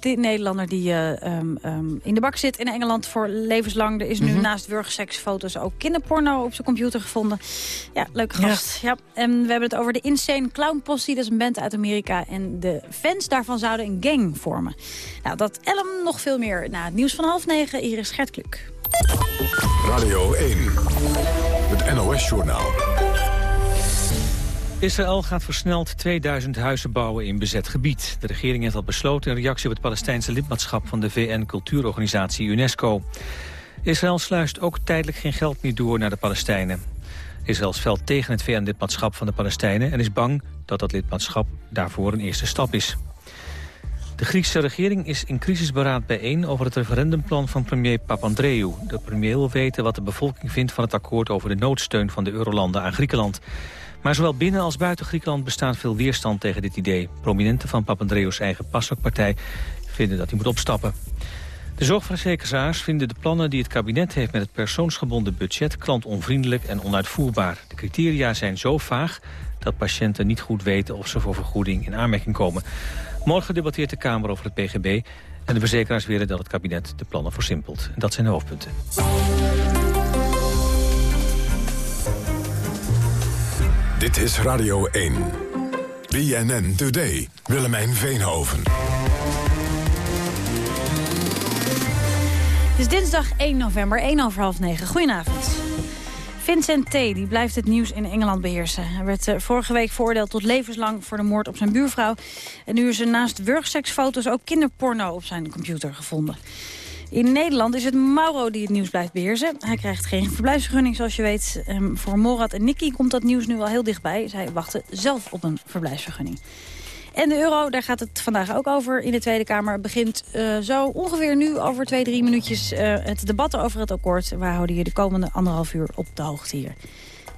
de Nederlander die uh, um, um, in de bak zit in Engeland voor levenslang. Er is nu mm -hmm. naast wurgseksfoto's ook kinderporno op zijn computer gevonden. Ja, leuke gast. Ja. ja. En we hebben het over de Insane Clown Posse, dat is een band uit Amerika. En de fans daarvan zouden een gang vormen. Nou, dat Ellen nog veel meer na het nieuws van half negen. Hier is Gert Kluk. Radio 1, het NOS-journaal. Israël gaat versneld 2000 huizen bouwen in bezet gebied. De regering heeft al besloten in reactie op het Palestijnse lidmaatschap van de VN-cultuurorganisatie UNESCO. Israël sluist ook tijdelijk geen geld meer door naar de Palestijnen. Israël veld tegen het VN-lidmaatschap van de Palestijnen... en is bang dat dat lidmaatschap daarvoor een eerste stap is. De Griekse regering is in crisisberaad bijeen over het referendumplan van premier Papandreou. De premier wil weten wat de bevolking vindt van het akkoord over de noodsteun van de eurolanden aan Griekenland. Maar zowel binnen als buiten Griekenland bestaat veel weerstand tegen dit idee. Prominenten van Papandreou's eigen PASOK-partij vinden dat hij moet opstappen. De zorgverzekeraars vinden de plannen die het kabinet heeft met het persoonsgebonden budget klantonvriendelijk en onuitvoerbaar. De criteria zijn zo vaag dat patiënten niet goed weten of ze voor vergoeding in aanmerking komen. Morgen debatteert de Kamer over het PGB en de verzekeraars willen dat het kabinet de plannen versimpelt. Dat zijn de hoofdpunten. Dit is Radio 1. BNN Today. Willemijn Veenhoven. Het is dinsdag 1 november, 1 over half 9. Goedenavond. Vincent T. die blijft het nieuws in Engeland beheersen. Hij werd uh, vorige week veroordeeld tot levenslang voor de moord op zijn buurvrouw. En nu is er naast wurgseksfoto's ook kinderporno op zijn computer gevonden. In Nederland is het Mauro die het nieuws blijft beheersen. Hij krijgt geen verblijfsvergunning, zoals je weet. Um, voor Morad en Nicky komt dat nieuws nu al heel dichtbij. Zij wachten zelf op een verblijfsvergunning. En de euro, daar gaat het vandaag ook over in de Tweede Kamer. begint uh, zo ongeveer nu over twee, drie minuutjes uh, het debat over het akkoord. We houden je de komende anderhalf uur op de hoogte hier.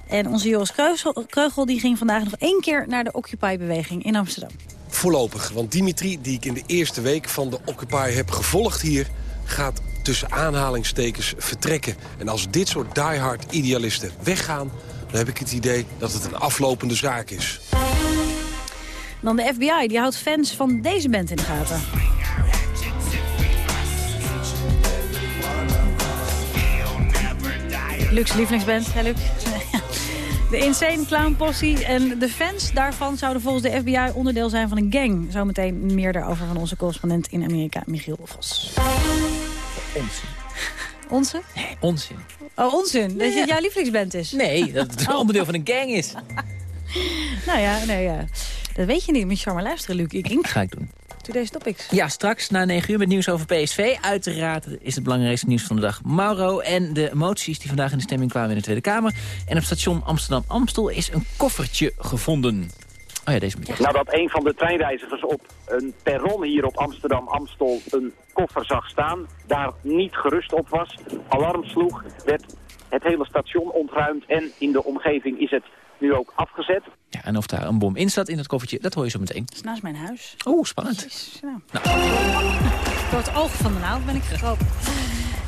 En onze Joris Kreugel, Kreugel die ging vandaag nog één keer naar de Occupy-beweging in Amsterdam. Voorlopig, want Dimitri, die ik in de eerste week van de Occupy heb gevolgd hier... gaat tussen aanhalingstekens vertrekken. En als dit soort diehard idealisten weggaan... dan heb ik het idee dat het een aflopende zaak is. Dan de FBI, die houdt fans van deze band in de gaten. Lucs lievelingsband, hè Luc? De Insane Clown Posse en de fans daarvan zouden volgens de FBI onderdeel zijn van een gang. Zometeen meer daarover van onze correspondent in Amerika, Michiel Vos. Onzin. Onze? Nee, onzin. Oh, onzin? Dat het jouw lievelingsband is? Nee, dat het oh. onderdeel van een gang is. nou ja, nee, ja. Dat weet je niet. Moet je maar luisteren, Luc. Ik ga ik doen. Today's Topics. Ja, straks na 9 uur met nieuws over PSV. Uiteraard is het belangrijkste nieuws van de dag Mauro... en de moties die vandaag in de stemming kwamen in de Tweede Kamer. En op station Amsterdam-Amstel is een koffertje gevonden. Oh ja, deze moet Nou, dat een van de treinreizigers op een perron hier op Amsterdam-Amstel een koffer zag staan, daar niet gerust op was, alarm sloeg, werd het hele station ontruimd en in de omgeving is het nu ook afgezet. Ja, en of daar een bom in staat in het koffertje, dat hoor je zo meteen. Dat is naast mijn huis. Oeh, spannend. Precies, nou. nou. Door het oog van de naald ben ik gekropen.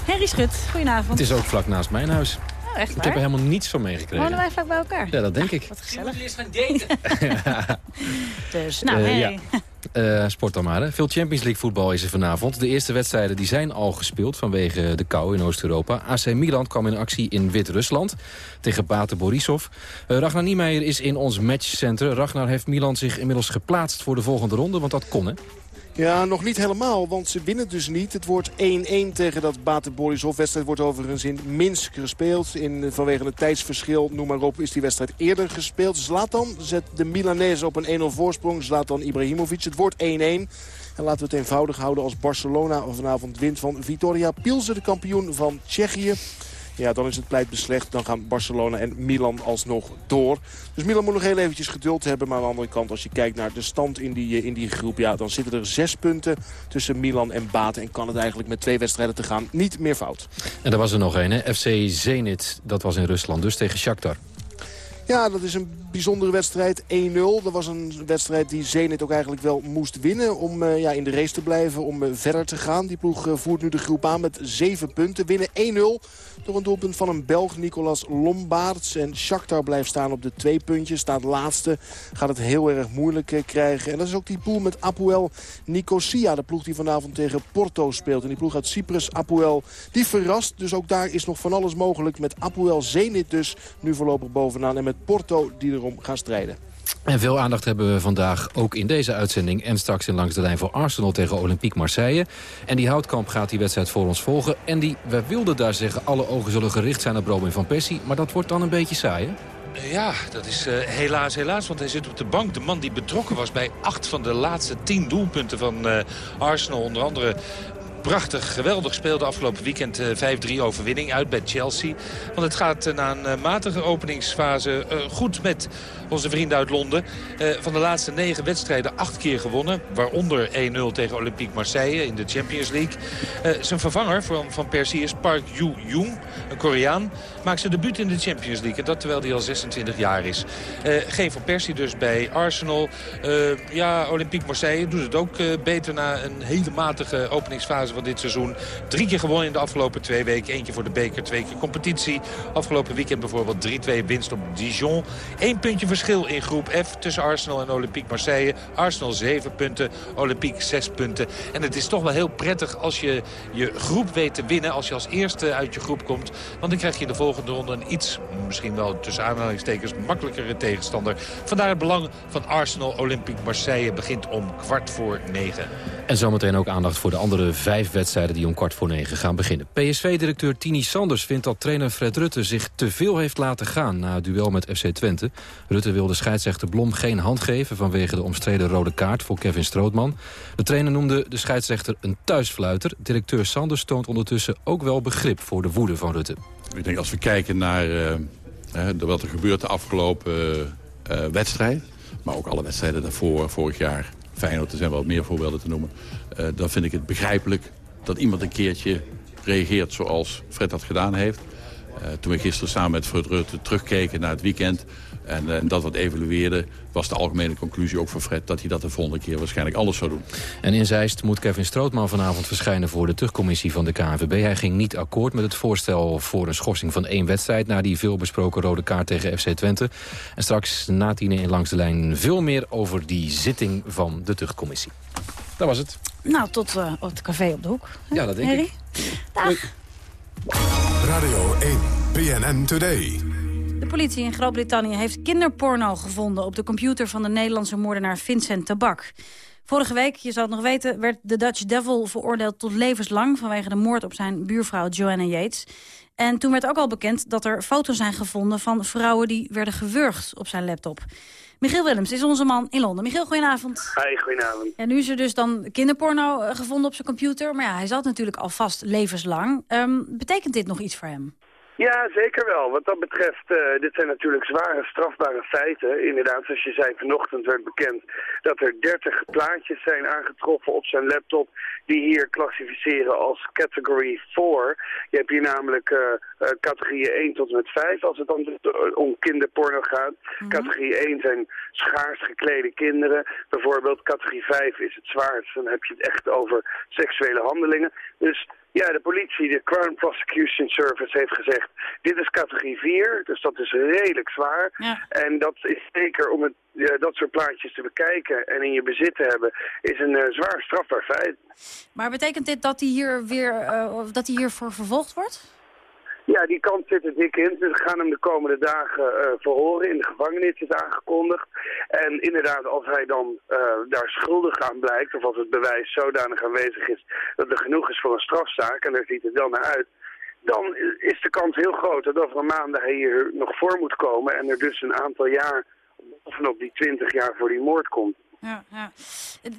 Henry Schut, goedenavond. Het is ook vlak naast mijn huis. Oh, echt waar? Ik heb er helemaal niets van meegekregen. Wonen wij vlak bij elkaar? Ja, dat denk ik. Wat gezellig. Je eerst gaan daten. dus, nou, uh, hey. ja. Uh, sport dan maar. Veel Champions League voetbal is er vanavond. De eerste wedstrijden die zijn al gespeeld vanwege de kou in Oost-Europa. AC Milan kwam in actie in Wit-Rusland tegen Bate Borisov. Uh, Ragnar Niemeyer is in ons matchcenter. Ragnar heeft Milan zich inmiddels geplaatst voor de volgende ronde, want dat kon hè? Ja, nog niet helemaal, want ze winnen dus niet. Het wordt 1-1 tegen dat Bate Borisov. wedstrijd wordt overigens in Minsk gespeeld. In, vanwege het tijdsverschil, noem maar op, is die wedstrijd eerder gespeeld. Zlatan zet de Milanese op een 1-0 voorsprong. Zlatan Ibrahimovic. Het wordt 1-1. En laten we het eenvoudig houden als Barcelona vanavond wint van Vitoria Pilsen, de kampioen van Tsjechië. Ja, dan is het pleit beslecht. Dan gaan Barcelona en Milan alsnog door. Dus Milan moet nog heel eventjes geduld hebben. Maar aan de andere kant, als je kijkt naar de stand in die, in die groep... Ja, dan zitten er zes punten tussen Milan en Baten. En kan het eigenlijk met twee wedstrijden te gaan niet meer fout. En er was er nog één, hè? FC Zenit. Dat was in Rusland, dus tegen Shakhtar. Ja, dat is een bijzondere wedstrijd. 1-0. Dat was een wedstrijd die Zenit ook eigenlijk wel moest winnen... om uh, ja, in de race te blijven, om uh, verder te gaan. Die ploeg uh, voert nu de groep aan met 7 punten. Winnen 1-0 door een doelpunt van een Belg, Nicolas Lombaerts. En Shakhtar blijft staan op de twee puntjes. Staat laatste, gaat het heel erg moeilijk krijgen. En dat is ook die pool met Apoel Nicosia. De ploeg die vanavond tegen Porto speelt. En die ploeg uit Cyprus, Apoel, die verrast. Dus ook daar is nog van alles mogelijk. Met Apoel Zenit dus nu voorlopig bovenaan. En met Porto die erom gaan strijden. En veel aandacht hebben we vandaag ook in deze uitzending... en straks in Langs de Lijn voor Arsenal tegen Olympique Marseille. En die Houtkamp gaat die wedstrijd voor ons volgen. En die, we wilden daar zeggen, alle ogen zullen gericht zijn op Robin van Persie. Maar dat wordt dan een beetje saai, hè? Ja, dat is uh, helaas, helaas, want hij zit op de bank. De man die betrokken was bij acht van de laatste tien doelpunten van uh, Arsenal. Onder andere prachtig, geweldig speelde afgelopen weekend 5-3 eh, overwinning uit bij Chelsea. Want het gaat eh, na een eh, matige openingsfase goed met onze vrienden uit Londen. van de laatste negen wedstrijden acht keer gewonnen. Waaronder 1-0 tegen Olympique Marseille in de Champions League. zijn vervanger van, van Persie is Park Yoo-jung, een Koreaan. Maakt zijn debuut in de Champions League. En dat terwijl hij al 26 jaar is. geen van Persie dus bij Arsenal. ja, Olympique Marseille doet het ook beter na een hele matige openingsfase van dit seizoen. Drie keer gewonnen in de afgelopen twee weken. Eentje voor de beker, twee keer competitie. Afgelopen weekend bijvoorbeeld 3-2 winst op Dijon. Eén puntje verschil in groep F tussen Arsenal en Olympique Marseille. Arsenal 7 punten, Olympique 6 punten. En het is toch wel heel prettig als je je groep weet te winnen. Als je als eerste uit je groep komt. Want dan krijg je de volgende ronde een iets, misschien wel tussen aanhalingstekens, makkelijkere tegenstander. Vandaar het belang van Arsenal Olympique Marseille begint om kwart voor negen. En zometeen ook aandacht voor de andere vijf wedstrijden die om kwart voor negen gaan beginnen. PSV-directeur Tini Sanders vindt dat trainer Fred Rutte zich te veel heeft laten gaan na het duel met FC Twente. Rutte wilde scheidsrechter Blom geen hand geven vanwege de omstreden rode kaart voor Kevin Strootman. De trainer noemde de scheidsrechter een thuisfluiter. Directeur Sanders toont ondertussen ook wel begrip voor de woede van Rutte. Ik denk als we kijken naar uh, wat er gebeurt de afgelopen uh, wedstrijd... maar ook alle wedstrijden daarvoor, vorig jaar Feyenoord, er zijn wel meer voorbeelden te noemen. Dan vind ik het begrijpelijk dat iemand een keertje reageert zoals Fred dat gedaan heeft. Toen we gisteren samen met Fred Rutte terugkeken naar het weekend... En, uh, dat wat evalueerde, was de algemene conclusie ook voor Fred... dat hij dat de volgende keer waarschijnlijk anders zou doen. En in Zeist moet Kevin Strootman vanavond verschijnen... voor de terugcommissie van de KNVB. Hij ging niet akkoord met het voorstel voor een schorsing van één wedstrijd... na die veelbesproken rode kaart tegen FC Twente. En straks na tien in Langs de Lijn veel meer over die zitting van de terugcommissie. Dat was het. Nou, tot uh, op het café op de hoek. Ja, dat denk Harry? ik. Dag. Radio 1, PNN Today. De politie in Groot-Brittannië heeft kinderporno gevonden... op de computer van de Nederlandse moordenaar Vincent Tabak. Vorige week, je zal het nog weten, werd de Dutch Devil veroordeeld tot levenslang... vanwege de moord op zijn buurvrouw Joanna Yates. En toen werd ook al bekend dat er foto's zijn gevonden... van vrouwen die werden gewurgd op zijn laptop. Michiel Willems is onze man in Londen. Michiel, goedenavond. Hi, goedenavond. En nu is er dus dan kinderporno eh, gevonden op zijn computer. Maar ja, hij zat natuurlijk al vast levenslang. Um, betekent dit nog iets voor hem? Ja, zeker wel. Wat dat betreft, uh, dit zijn natuurlijk zware strafbare feiten. Inderdaad, zoals je zei, vanochtend werd bekend dat er 30 plaatjes zijn aangetroffen op zijn laptop die hier klassificeren als category 4. Je hebt hier namelijk uh, uh, categorieën 1 tot en met 5 als het dan om kinderporno gaat. Mm -hmm. Categorie 1 zijn schaars geklede kinderen. Bijvoorbeeld categorie 5 is het zwaarst. Dan heb je het echt over seksuele handelingen. Dus ja, de politie, de Crown Prosecution Service heeft gezegd, dit is categorie 4, dus dat is redelijk zwaar. Ja. En dat is zeker om het, dat soort plaatjes te bekijken en in je bezit te hebben, is een uh, zwaar strafbaar feit. Maar betekent dit dat hij hier weer, uh, dat hij hiervoor vervolgd wordt? Ja, die kant zit er dik in. Dus we gaan hem de komende dagen uh, verhoren. In de gevangenis is aangekondigd. En inderdaad, als hij dan uh, daar schuldig aan blijkt... of als het bewijs zodanig aanwezig is dat er genoeg is voor een strafzaak... en daar ziet het dan naar uit... dan is de kans heel groot dat over een maand hij hier nog voor moet komen... en er dus een aantal jaar bovenop die 20 jaar voor die moord komt. Ja, ja.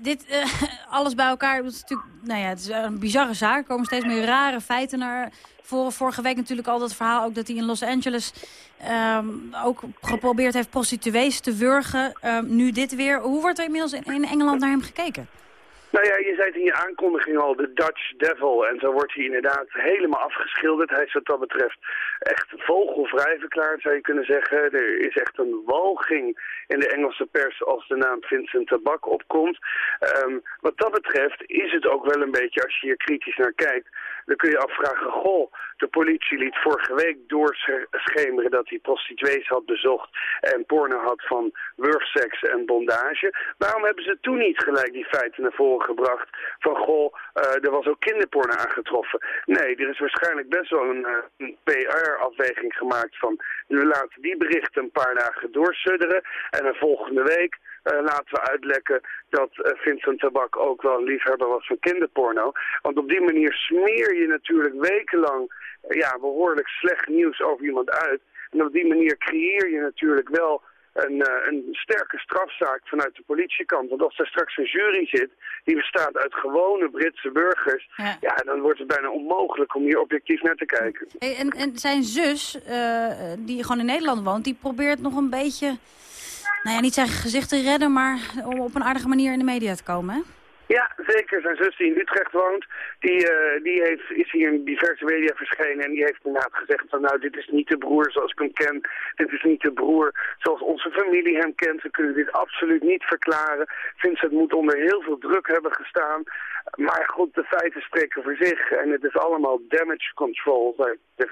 Dit, uh, alles bij elkaar, is natuurlijk, nou ja, het is een bizarre zaak. Er komen steeds meer rare feiten naar voren. Vorige week natuurlijk al dat verhaal ook dat hij in Los Angeles um, ook geprobeerd heeft prostituees te wurgen. Um, nu dit weer. Hoe wordt er inmiddels in, in Engeland naar hem gekeken? Nou ja, je zei het in je aankondiging al, de Dutch Devil. En zo wordt hij inderdaad helemaal afgeschilderd. Hij is wat dat betreft echt vogelvrij verklaard, zou je kunnen zeggen. Er is echt een walging in de Engelse pers als de naam Vincent Tabak opkomt. Ehm, wat dat betreft is het ook wel een beetje, als je hier kritisch naar kijkt... dan kun je afvragen, goh, de politie liet vorige week doorschemeren dat hij prostituees had bezocht... en porno had van wurfseks en bondage. Waarom hebben ze toen niet gelijk die feiten naar voren gebracht van goh, uh, er was ook kinderporno aangetroffen. Nee, er is waarschijnlijk best wel een, uh, een PR-afweging gemaakt van nu laten die berichten een paar dagen doorsudderen en dan volgende week laten we uitlekken dat uh, Vincent Tabak ook wel een liefhebber was van kinderporno. Want op die manier smeer je natuurlijk wekenlang uh, ja, behoorlijk slecht nieuws over iemand uit. En op die manier creëer je natuurlijk wel een, een sterke strafzaak vanuit de politiekant. Want als er straks een jury zit die bestaat uit gewone Britse burgers... Ja, ja dan wordt het bijna onmogelijk om hier objectief naar te kijken. Hey, en, en zijn zus, uh, die gewoon in Nederland woont, die probeert nog een beetje... Nou ja, niet zijn gezicht te redden, maar om op een aardige manier in de media te komen, hè? Ja, zeker. Zijn zus die in Utrecht woont, die, uh, die heeft, is hier in diverse media verschenen en die heeft inderdaad gezegd van nou dit is niet de broer zoals ik hem ken, dit is niet de broer zoals onze familie hem kent, we kunnen dit absoluut niet verklaren. Vincent moet onder heel veel druk hebben gestaan, maar goed, de feiten spreken voor zich en het is allemaal damage control,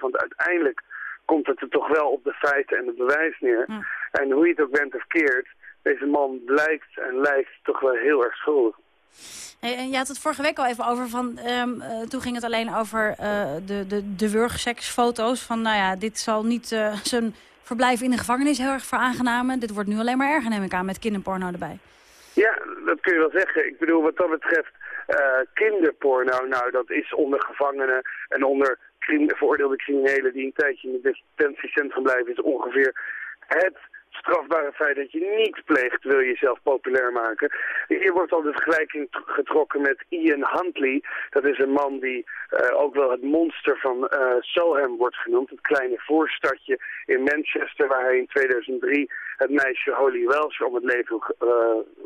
want uiteindelijk komt het er toch wel op de feiten en het bewijs neer. En hoe je het ook bent of keert, deze man blijkt en lijkt toch wel heel erg schuldig. En je had het vorige week al even over, van, um, uh, toen ging het alleen over uh, de, de, de wurgseksfoto's. Van nou ja, dit zal niet uh, zijn verblijf in de gevangenis heel erg veraangenamen. Dit wordt nu alleen maar erger, neem ik aan, met kinderporno erbij. Ja, dat kun je wel zeggen. Ik bedoel, wat dat betreft, kinderporno, nou dat is onder gevangenen en onder veroordeelde criminelen die een tijdje in het detentiecentrum blijven, is ongeveer het strafbare feit dat je niet pleegt, wil je jezelf populair maken. Hier wordt al de vergelijking getrokken met Ian Huntley. Dat is een man die uh, ook wel het monster van uh, Soham wordt genoemd. Het kleine voorstadje in Manchester waar hij in 2003 het meisje Holly Welsh om het leven uh,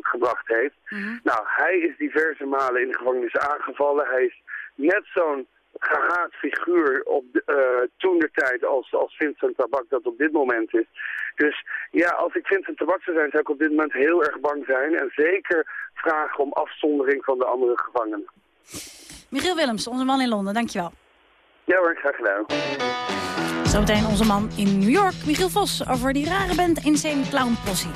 gebracht heeft. Mm -hmm. Nou, hij is diverse malen in de gevangenis aangevallen. Hij is net zo'n gehaat figuur op de, uh, toen de tijd als, als Vincent Tabak dat op dit moment is. Dus ja, als ik Vincent Tabak zou zijn, zou ik op dit moment heel erg bang zijn. En zeker vragen om afzondering van de andere gevangenen. Michiel Willems, onze man in Londen, dankjewel. Ja hoor, graag gedaan. Zometeen onze man in New York, Michiel Vos, over die rare band Insane Clown Posse.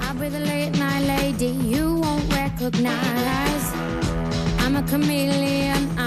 I'll be the late night lady you won't recognize. I'm a chameleon,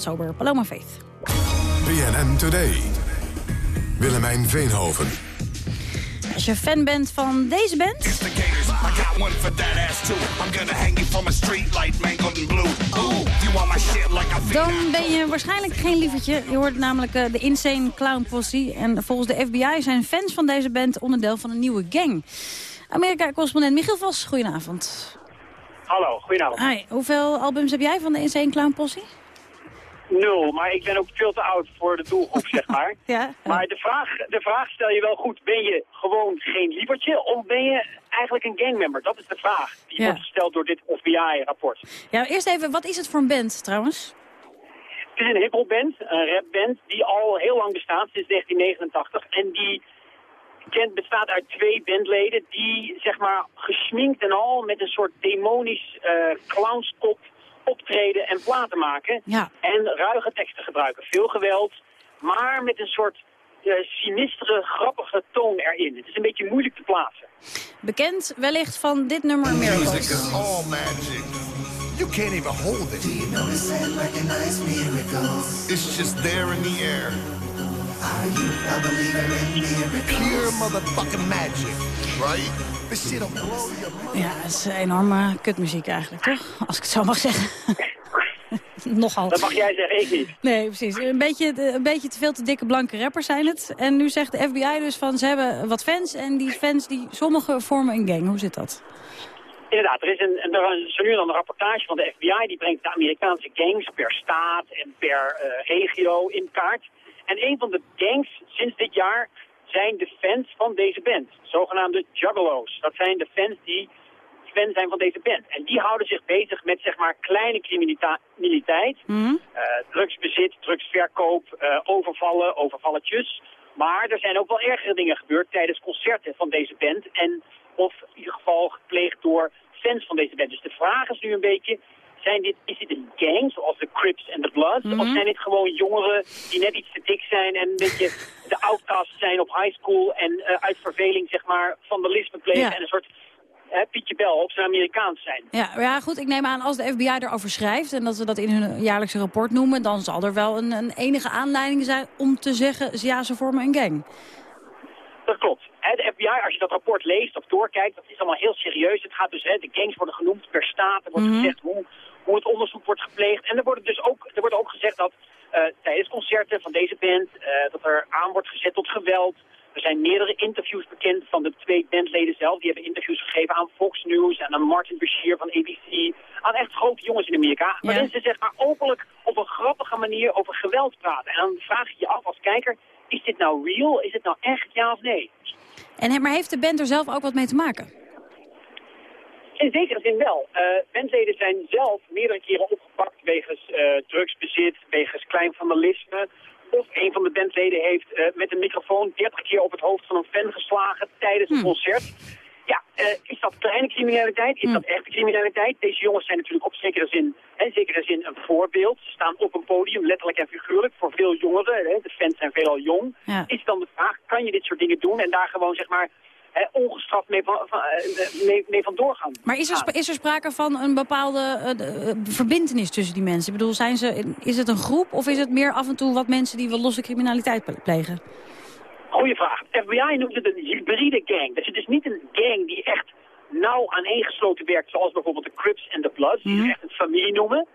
Sober. Paloma Faith. BNN Today. Willemijn Veenhoven. Als je fan bent van deze band... Dan ben je waarschijnlijk geen lievertje. Je hoort namelijk uh, de Insane Clown Posse. En volgens de FBI zijn fans van deze band onderdeel van een nieuwe gang. Amerika-correspondent Michiel Vos, goedenavond. Hallo, goedenavond. Hi, hoeveel albums heb jij van de Insane Clown Posse? Nul, maar ik ben ook veel te oud voor de doelgroep, zeg maar. ja, Maar de vraag, de vraag stel je wel goed. Ben je gewoon geen lievertje of ben je eigenlijk een gangmember? Dat is de vraag die Ja. wordt gesteld door dit FBI-rapport. Ja, eerst even, wat is het voor een band trouwens? Het is een hiphopband, een rapband, die al heel lang bestaat, sinds 1989. En die kent, bestaat uit twee bandleden die, zeg maar, gesminkt en al met een soort demonisch eh clownskop optreden en platen maken. Ja. En ruige teksten gebruiken. Veel geweld, maar met een soort eh, sinistere, grappige toon erin. Het is een beetje moeilijk te plaatsen. Bekend wellicht van dit nummer Miracles. all magic. You can't even hold it. Do you notice that recognize miracles? It's just there in the air. Are you a believer in miracles? Pure motherfucking magic, right? This shit'll blow your mind. Ja, het is enorme kutmuziek eigenlijk, toch? Als ik het zo mag zeggen. Nogal. Dat mag jij zeggen, ik niet. Nee, precies. Een beetje, een beetje te veel te dikke blanke rappers zijn het. En nu zegt de FBI dus van ze hebben wat fans. En die fans, die, sommige vormen een gang. Hoe zit dat? Inderdaad, er is, een, en er is nu dan een rapportage van de FBI. Die brengt de Amerikaanse gangs per staat en per eh, regio in kaart. En een van de gangs sinds dit jaar zijn de fans van deze band. Zogenaamde juggalos. Dat zijn de fans die fan zijn van deze band. En die houden zich bezig met zeg maar kleine criminaliteit. Mhm. Eh, drugsbezit, drugsverkoop, eh, overvallen, overvalletjes. Maar er zijn ook wel ergere dingen gebeurd tijdens concerten van deze band. En of in ieder geval gepleegd door fans van deze band. Dus de vraag is nu een beetje, zijn dit, is dit een gang zoals de Crips en de Bloods? Mhm. Of zijn dit gewoon jongeren die net iets te dik zijn en een beetje de outcasts zijn op high school en eh, uit verveling zeg maar vandalisme plegen Ja. en een soort eh, Pietje Bel op zijn Amerikaans zijn? Ja, ja, goed. Ik neem aan als de FBI erover schrijft... en dat ze dat in hun jaarlijkse rapport noemen... dan zal er wel een, een enige aanleiding zijn om te zeggen... ja, ze vormen een gang. Dat klopt. Hè, De FBI, als je dat rapport leest of doorkijkt, dat is allemaal heel serieus. Het gaat dus, hè, de gangs worden genoemd per staat. Er wordt Mhm. gezegd hoe, hoe het onderzoek wordt gepleegd. En er wordt dus ook, er wordt ook gezegd dat eh, tijdens concerten van deze band, eh, dat er aan wordt gezet tot geweld. Er zijn meerdere interviews bekend van de twee bandleden zelf. Die hebben interviews gegeven aan Fox News en aan Martin Bashir van ABC. Aan echt grote jongens in Amerika. Waarin ze zeg maar openlijk op een grappige manier over geweld praten. En dan vraag je je af als kijker, is dit nou real? Is het nou echt ja of nee? En, maar heeft de band er zelf ook wat mee te maken? In zekere zin wel. Bandleden zijn zelf meerdere keren opgepakt wegens eh, drugsbezit, wegens klein vandalisme. Of een van de bandleden heeft eh, met een microfoon 30 keer op het hoofd van een fan geslagen tijdens een concert. Ja, is dat kleine criminaliteit? Is dat echte criminaliteit? Deze jongens zijn natuurlijk op zekere zin, hè, zekere zin een voorbeeld. Ze staan op een podium, letterlijk en figuurlijk, voor veel jongeren. Hè. De fans zijn veelal jong. Ja. Is dan de vraag, kan je dit soort dingen doen en daar gewoon zeg maar hè, ongestraft mee van, eh, mee, mee van doorgaan? Maar is er, is er sprake van een bepaalde eh, eh, verbintenis tussen die mensen? Ik bedoel, zijn ze, is het een groep of is het meer af en toe wat mensen die wel losse criminaliteit ple- plegen? Goeie vraag. FBI noemt het een hybride gang. Dus het is niet een gang die echt nauw aaneengesloten werkt, zoals bijvoorbeeld de Crips en de Bloods, die ze echt een familie noemen.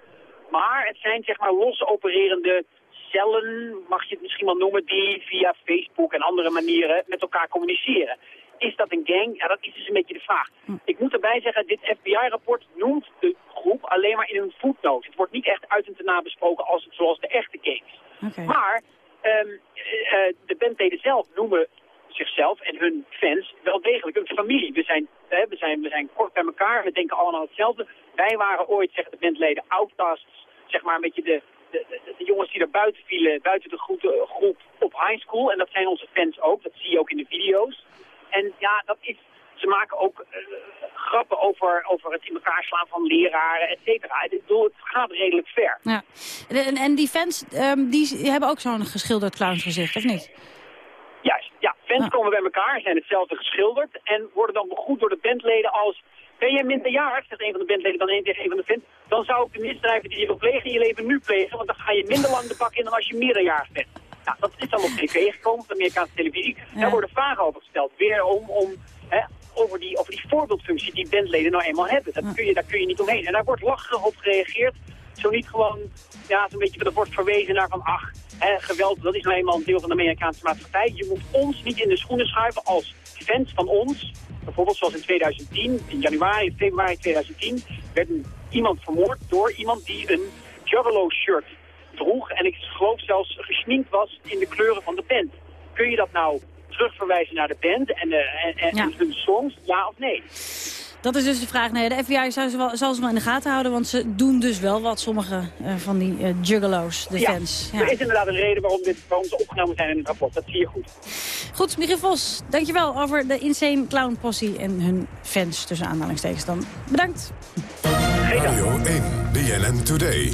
Maar het zijn zeg maar los opererende cellen, mag je het misschien wel noemen, die via Facebook en andere manieren met elkaar communiceren. Is dat een gang? Ja, dat is dus een beetje de vraag. Ik moet erbij zeggen, dit FBI-rapport noemt de groep alleen maar in een voetnoot. Het wordt niet echt uit en te na besproken als, zoals de echte gangs. Maar ehm, eh, de bandleden zelf noemen zichzelf en hun fans wel degelijk een familie. We zijn, hè, we zijn, we zijn kort bij elkaar, we denken allemaal hetzelfde. Wij waren ooit, zeggen de bandleden, outcasts, zeg maar een beetje de, de, de, de jongens die er buiten vielen, buiten de groep, groep op high school. En dat zijn onze fans ook, dat zie je ook in de video's. En ja, dat is, ze maken ook eh, grappen over, over het in elkaar slaan van leraren, et cetera. Ik bedoel, Het gaat redelijk ver. Ja. En, en die fans, ehm, die hebben ook zo'n geschilderd clownsgezicht, of niet? Juist, ja. Fans komen bij elkaar, zijn hetzelfde geschilderd en worden dan begroet door de bandleden als... Ben jij minderjarig, zegt een van de bandleden dan een tegen een van de fans, dan zou ik de misdrijven die je wil plegen in je leven nu plegen, want dan ga je minder lang de bak in dan als je meerderjarig bent. Nou, dat is dan op tv gekomen, op de Amerikaanse televisie. Daar worden vragen over gesteld, weer om, om hè, over, die, over die voorbeeldfunctie die bandleden nou eenmaal hebben. Dat kun je, daar kun je niet omheen. En daar wordt lacherig op gereageerd. Zo niet gewoon, ja, zo'n beetje, er wordt verwezen naar van, ach, hè, geweld, dat is nou eenmaal een deel van de Amerikaanse maatschappij. Je moet ons niet in de schoenen schuiven als fans van ons. Bijvoorbeeld zoals in 2010, in januari, februari 2010, werd een, iemand vermoord door iemand die een Juggalo-shirt droeg. En ik geloof zelfs gesminkt was in de kleuren van de band. Kun je dat nou terugverwijzen naar de band en, de, en, en Ja. hun songs, ja of nee? Dat is dus de vraag. Nee, de FBI zou ze wel, zal ze wel in de gaten houden, want ze doen dus wel wat sommige eh, van die eh, juggalo's, de ja, fans. er is inderdaad een reden waarom, dit, waarom ze opgenomen zijn in het rapport. Dat zie je goed. Goed, Michiel Vos, dankjewel over de Insane Clown Posse en hun fans, tussen aanhalingstekens dan. Bedankt. Radio 1, BNN Today.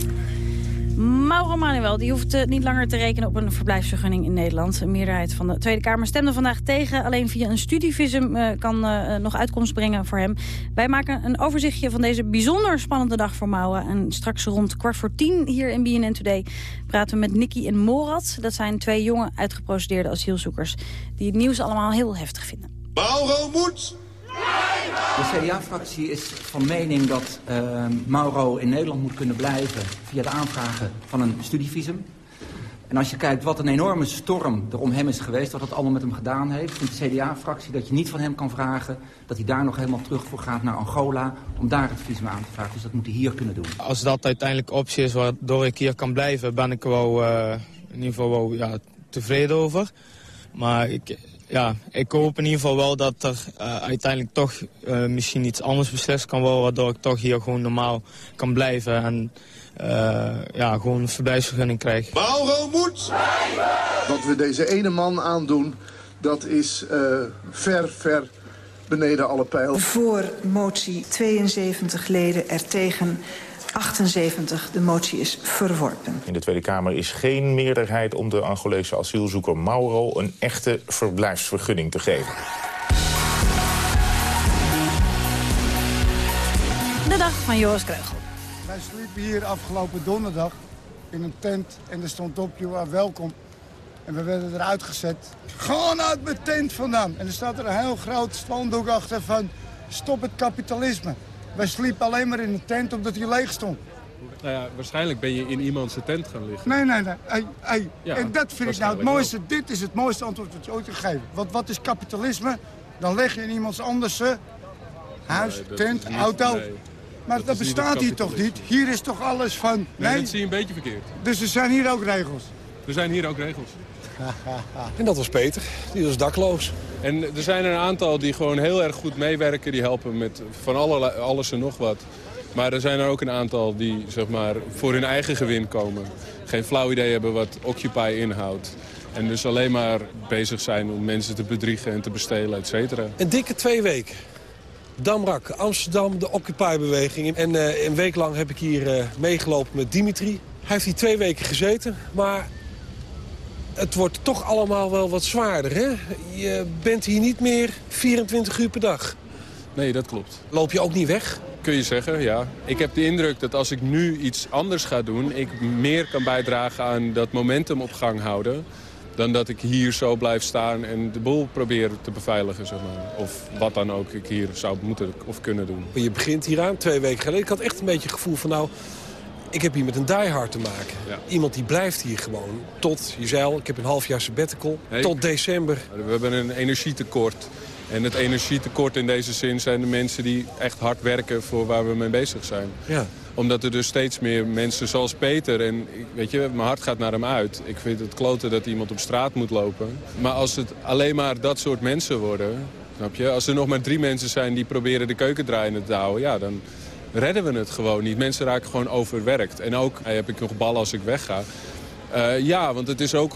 Mauro Manuel die hoeft eh, niet langer te rekenen op een verblijfsvergunning in Nederland. Een meerderheid van de Tweede Kamer stemde vandaag tegen. Alleen via een studievisum eh, kan eh, nog uitkomst brengen voor hem. Wij maken een overzichtje van deze bijzonder spannende dag voor Mauro. En straks rond kwart voor tien hier in BNN Today praten we met Nicky en Morat. Dat zijn twee jonge uitgeprocedeerde asielzoekers die het nieuws allemaal heel heftig vinden. Mauro moet! De CDA-fractie is van mening dat eh, Mauro in Nederland moet kunnen blijven via de aanvragen van een studievisum. En als je kijkt wat een enorme storm er om hem is geweest, wat het allemaal met hem gedaan heeft, vindt de CDA-fractie dat je niet van hem kan vragen dat hij daar nog helemaal terug voor gaat naar Angola om daar het visum aan te vragen. Dus dat moet hij hier kunnen doen. Als dat uiteindelijk optie is waardoor ik hier kan blijven, ben ik wel eh, in ieder geval wel, ja, tevreden over. Maar ik, ja, ik hoop in ieder geval wel dat er eh, uiteindelijk toch eh, misschien iets anders beslist kan worden, waardoor ik toch hier gewoon normaal kan blijven en eh, ja, gewoon een verblijfsvergunning krijg. Mauro moet! Wat we deze ene man aandoen, dat is eh, ver, ver beneden alle pijl. Voor motie 72 leden, er tegen 78. De motie is verworpen. In de Tweede Kamer is geen meerderheid om de Angolese asielzoeker Mauro een echte verblijfsvergunning te geven. De dag van Joris Kreugel. Wij sliepen hier afgelopen donderdag in een tent en er stond op, you are welkom. En we werden eruit gezet. Gewoon uit mijn tent vandaan. En er staat er een heel groot spandoek achter van stop het kapitalisme. Wij sliepen alleen maar in een tent omdat hij leeg stond. Nou ja, waarschijnlijk ben je in iemands tent gaan liggen. Nee, nee, nee. Hey, hey. Ja, en dat vind ik nou het mooiste. Dit is het mooiste antwoord dat je ooit kan geven. Want wat is kapitalisme? Dan leg je in iemands anders huis, Nee, tent, niet- auto. nee, maar dat bestaat hier toch niet? Hier is toch alles van... Nee, dat zie je een beetje verkeerd. Dus er zijn hier ook regels. Er zijn hier ook regels. En dat was Peter, die was dakloos. En er zijn er een aantal die gewoon heel erg goed meewerken. Die helpen met van alles en nog wat. Maar er zijn er ook een aantal die zeg maar, voor hun eigen gewin komen. Geen flauw idee hebben wat Occupy inhoudt. En dus alleen maar bezig zijn om mensen te bedriegen en te bestelen, et cetera. Een dikke twee weken. Damrak, Amsterdam, de Occupy-beweging. En eh, een week lang heb ik hier eh, meegelopen met Dimitri. Hij heeft hier twee weken gezeten, maar het wordt toch allemaal wel wat zwaarder, hè? Je bent hier niet meer 24 uur per dag. Nee, dat klopt. Loop je ook niet weg? Kun je zeggen, ja. Ik heb de indruk dat als ik nu iets anders ga doen... ik meer kan bijdragen aan dat momentum op gang houden... dan dat ik hier zo blijf staan en de boel probeer te beveiligen, zeg maar. Of wat dan ook ik hier zou moeten of kunnen doen. Je begint hier aan, twee weken geleden. Ik had echt een beetje het gevoel van nou... Ik heb hier met een diehard te maken. Iemand die blijft hier gewoon tot, je zei al, ik heb een half jaar sabbatical, tot december. We hebben een energietekort. En het energietekort in deze zin zijn de mensen die echt hard werken voor waar we mee bezig zijn. Ja. Omdat er dus steeds meer mensen zoals Peter, en weet je, mijn hart gaat naar hem uit. Ik vind het kloten dat iemand op straat moet lopen. Maar als het alleen maar dat soort mensen worden, snap je? Als er nog maar drie mensen zijn die proberen de keuken draaiende te houden, ja, dan redden we het gewoon niet. Mensen raken gewoon overwerkt. En ook hey, heb ik nog ballen als ik wegga. Eh, ja, want het is ook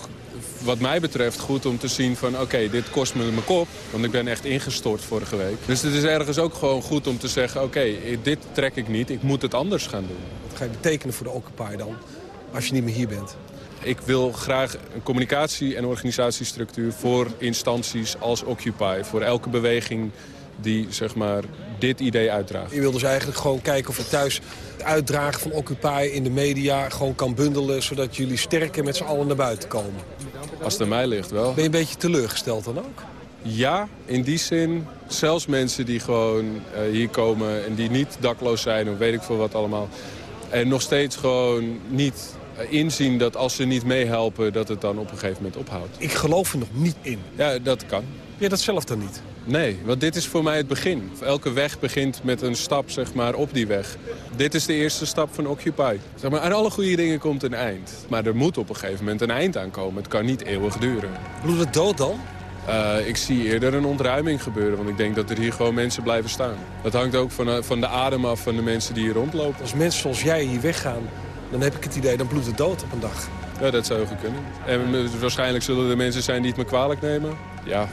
wat mij betreft goed om te zien van... oké, dit kost me mijn kop, want ik ben echt ingestort vorige week. Dus het is ergens ook gewoon goed om te zeggen... oké, dit trek ik niet, ik moet het anders gaan doen. Wat ga je betekenen voor de Occupy dan, als je niet meer hier bent? Ik wil graag een communicatie- en organisatiestructuur voor instanties als Occupy. Voor elke beweging die zeg maar, dit idee uitdraagt. Je wil dus eigenlijk gewoon kijken of je thuis het uitdragen van Occupy in de media gewoon kan bundelen... zodat jullie sterker met z'n allen naar buiten komen. Als het aan mij ligt wel. Ben je een beetje teleurgesteld dan ook? Ja, in die zin. Zelfs mensen die gewoon uh, hier komen en die niet dakloos zijn... of weet ik veel wat allemaal. En nog steeds gewoon niet uh, inzien dat als ze niet meehelpen... dat het dan op een gegeven moment ophoudt. Ik geloof er nog niet in. Ja, dat kan. Je dat zelf dan niet? Nee, want dit is voor mij het begin. Elke weg begint met een stap zeg maar, op die weg. Dit is de eerste stap van Occupy. Zeg maar, aan alle goede dingen komt een eind. Maar er moet op een gegeven moment een eind aankomen. Het kan niet eeuwig duren. Bloedt het dood dan? Uh, ik zie eerder een ontruiming gebeuren, want ik denk dat er hier gewoon mensen blijven staan. Dat hangt ook van, uh, van de adem af van de mensen die hier rondlopen. Als mensen zoals jij hier weggaan, dan heb ik het idee, dan bloedt het dood op een dag. Ja, dat zou goed kunnen. En waarschijnlijk zullen er mensen zijn die het me kwalijk nemen. Ja,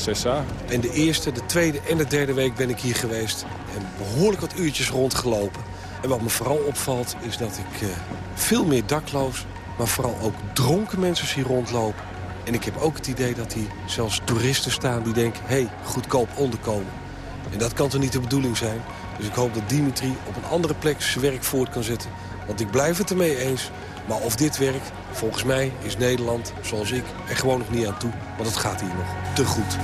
Cessa. En de eerste, de tweede en de derde week ben ik hier geweest. En behoorlijk wat uurtjes rondgelopen. En wat me vooral opvalt is dat ik uh, veel meer dakloos... maar vooral ook dronken mensen hier rondlopen. En ik heb ook het idee dat hier zelfs toeristen staan die denken... hé, hey, goedkoop onderkomen. En dat kan toch niet de bedoeling zijn? Dus ik hoop dat Dimitri op een andere plek zijn werk voort kan zetten. Want ik blijf het ermee eens. Maar of dit werkt, volgens mij is Nederland, zoals ik, er gewoon nog niet aan toe. Want het gaat hier nog te goed.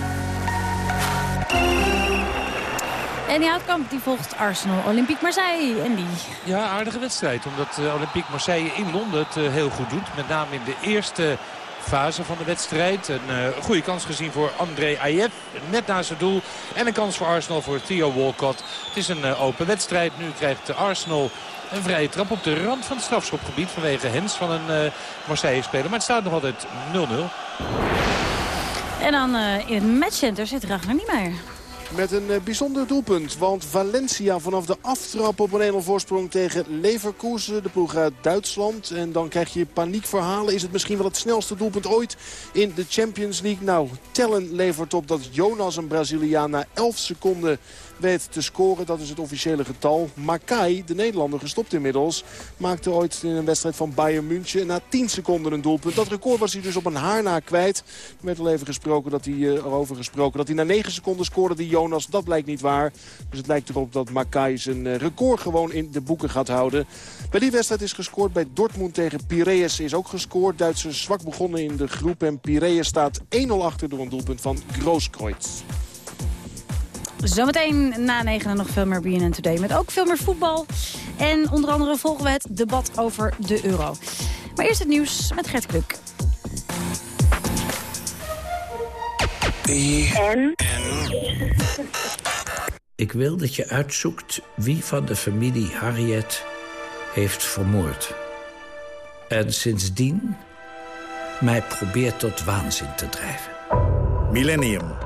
En die Houtkamp die volgt Arsenal Olympique Marseille. En die... Ja, aardige wedstrijd. Omdat uh, Olympique Marseille in Londen het uh, heel goed doet. Met name in de eerste fase van de wedstrijd. Een uh, goede kans gezien voor André Ayev. Net naast het doel. En een kans voor Arsenal voor Theo Walcott. Het is een uh, open wedstrijd. Nu krijgt Arsenal een vrije trap op de rand van het strafschopgebied. Vanwege Hens van een uh, Marseille-speler. Maar het staat nog altijd 0-0. En dan in het matchcenter zit Ragnar Niemeyer. Met een uh, bijzonder doelpunt. Want Valencia vanaf de aftrap op een 1-0 voorsprong tegen Leverkusen. De ploeg uit Duitsland. En dan krijg je paniekverhalen. Is het misschien wel het snelste doelpunt ooit in de Champions League? Nou, tellen levert op dat Jonas, een Braziliaan, na 11 seconden weet te scoren. Dat is het officiële getal. Makai, de Nederlander, gestopt inmiddels. Maakte ooit in een wedstrijd van Bayern München na 10 seconden een doelpunt. Dat record was hij dus op een haar na kwijt. Er werd al even gesproken dat hij, uh, erover gesproken dat hij na 9 seconden scoorde die Jonas. Dat blijkt niet waar. Dus het lijkt erop dat Makai zijn uh, record gewoon in de boeken gaat houden. Bij die wedstrijd is gescoord. Bij Dortmund tegen Piraeus is ook gescoord. Duitsers zwak begonnen in de groep. En Piraeus staat 1-0 achter door een doelpunt van Grooskreutz. Zometeen na negen nog veel meer BNN Today. Met ook veel meer voetbal. En onder andere volgen we het debat over de euro. Maar eerst het nieuws met Gert Kluk. En? Ik wil dat je uitzoekt wie van de familie Harriet heeft vermoord. En sindsdien mij probeert tot waanzin te drijven. Millennium.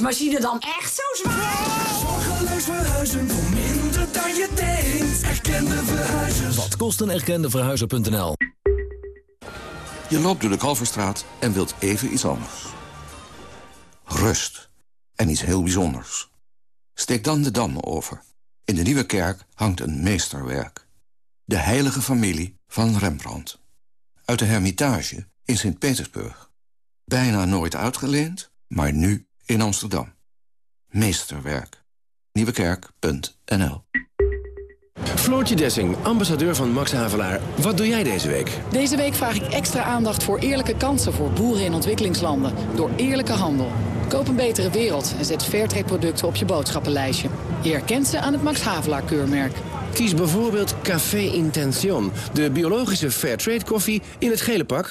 Wasmachine dan echt zo zwaar? Zorgeloos verhuizen voor minder dan je denkt. Erkende verhuizers. Wat kost een erkende verhuizer.nl? Je loopt door de Kalverstraat en wilt even iets anders. Rust. En iets heel bijzonders. Steek dan de Dam over. In de Nieuwe Kerk hangt een meesterwerk. De heilige familie van Rembrandt. Uit de Hermitage in Sint-Petersburg. Bijna nooit uitgeleend, maar nu in Amsterdam. Meesterwerk. Nieuwekerk.nl Floortje Dessing, ambassadeur van Max Havelaar. Wat doe jij deze week? Deze week vraag ik extra aandacht voor eerlijke kansen voor boeren in ontwikkelingslanden. Door eerlijke handel. Koop een betere wereld en zet Fairtrade producten op je boodschappenlijstje. Je herkent ze aan het Max Havelaar keurmerk. Kies bijvoorbeeld Café Intention, de biologische Fairtrade koffie in het gele pak.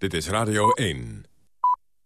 Dit is Radio 1.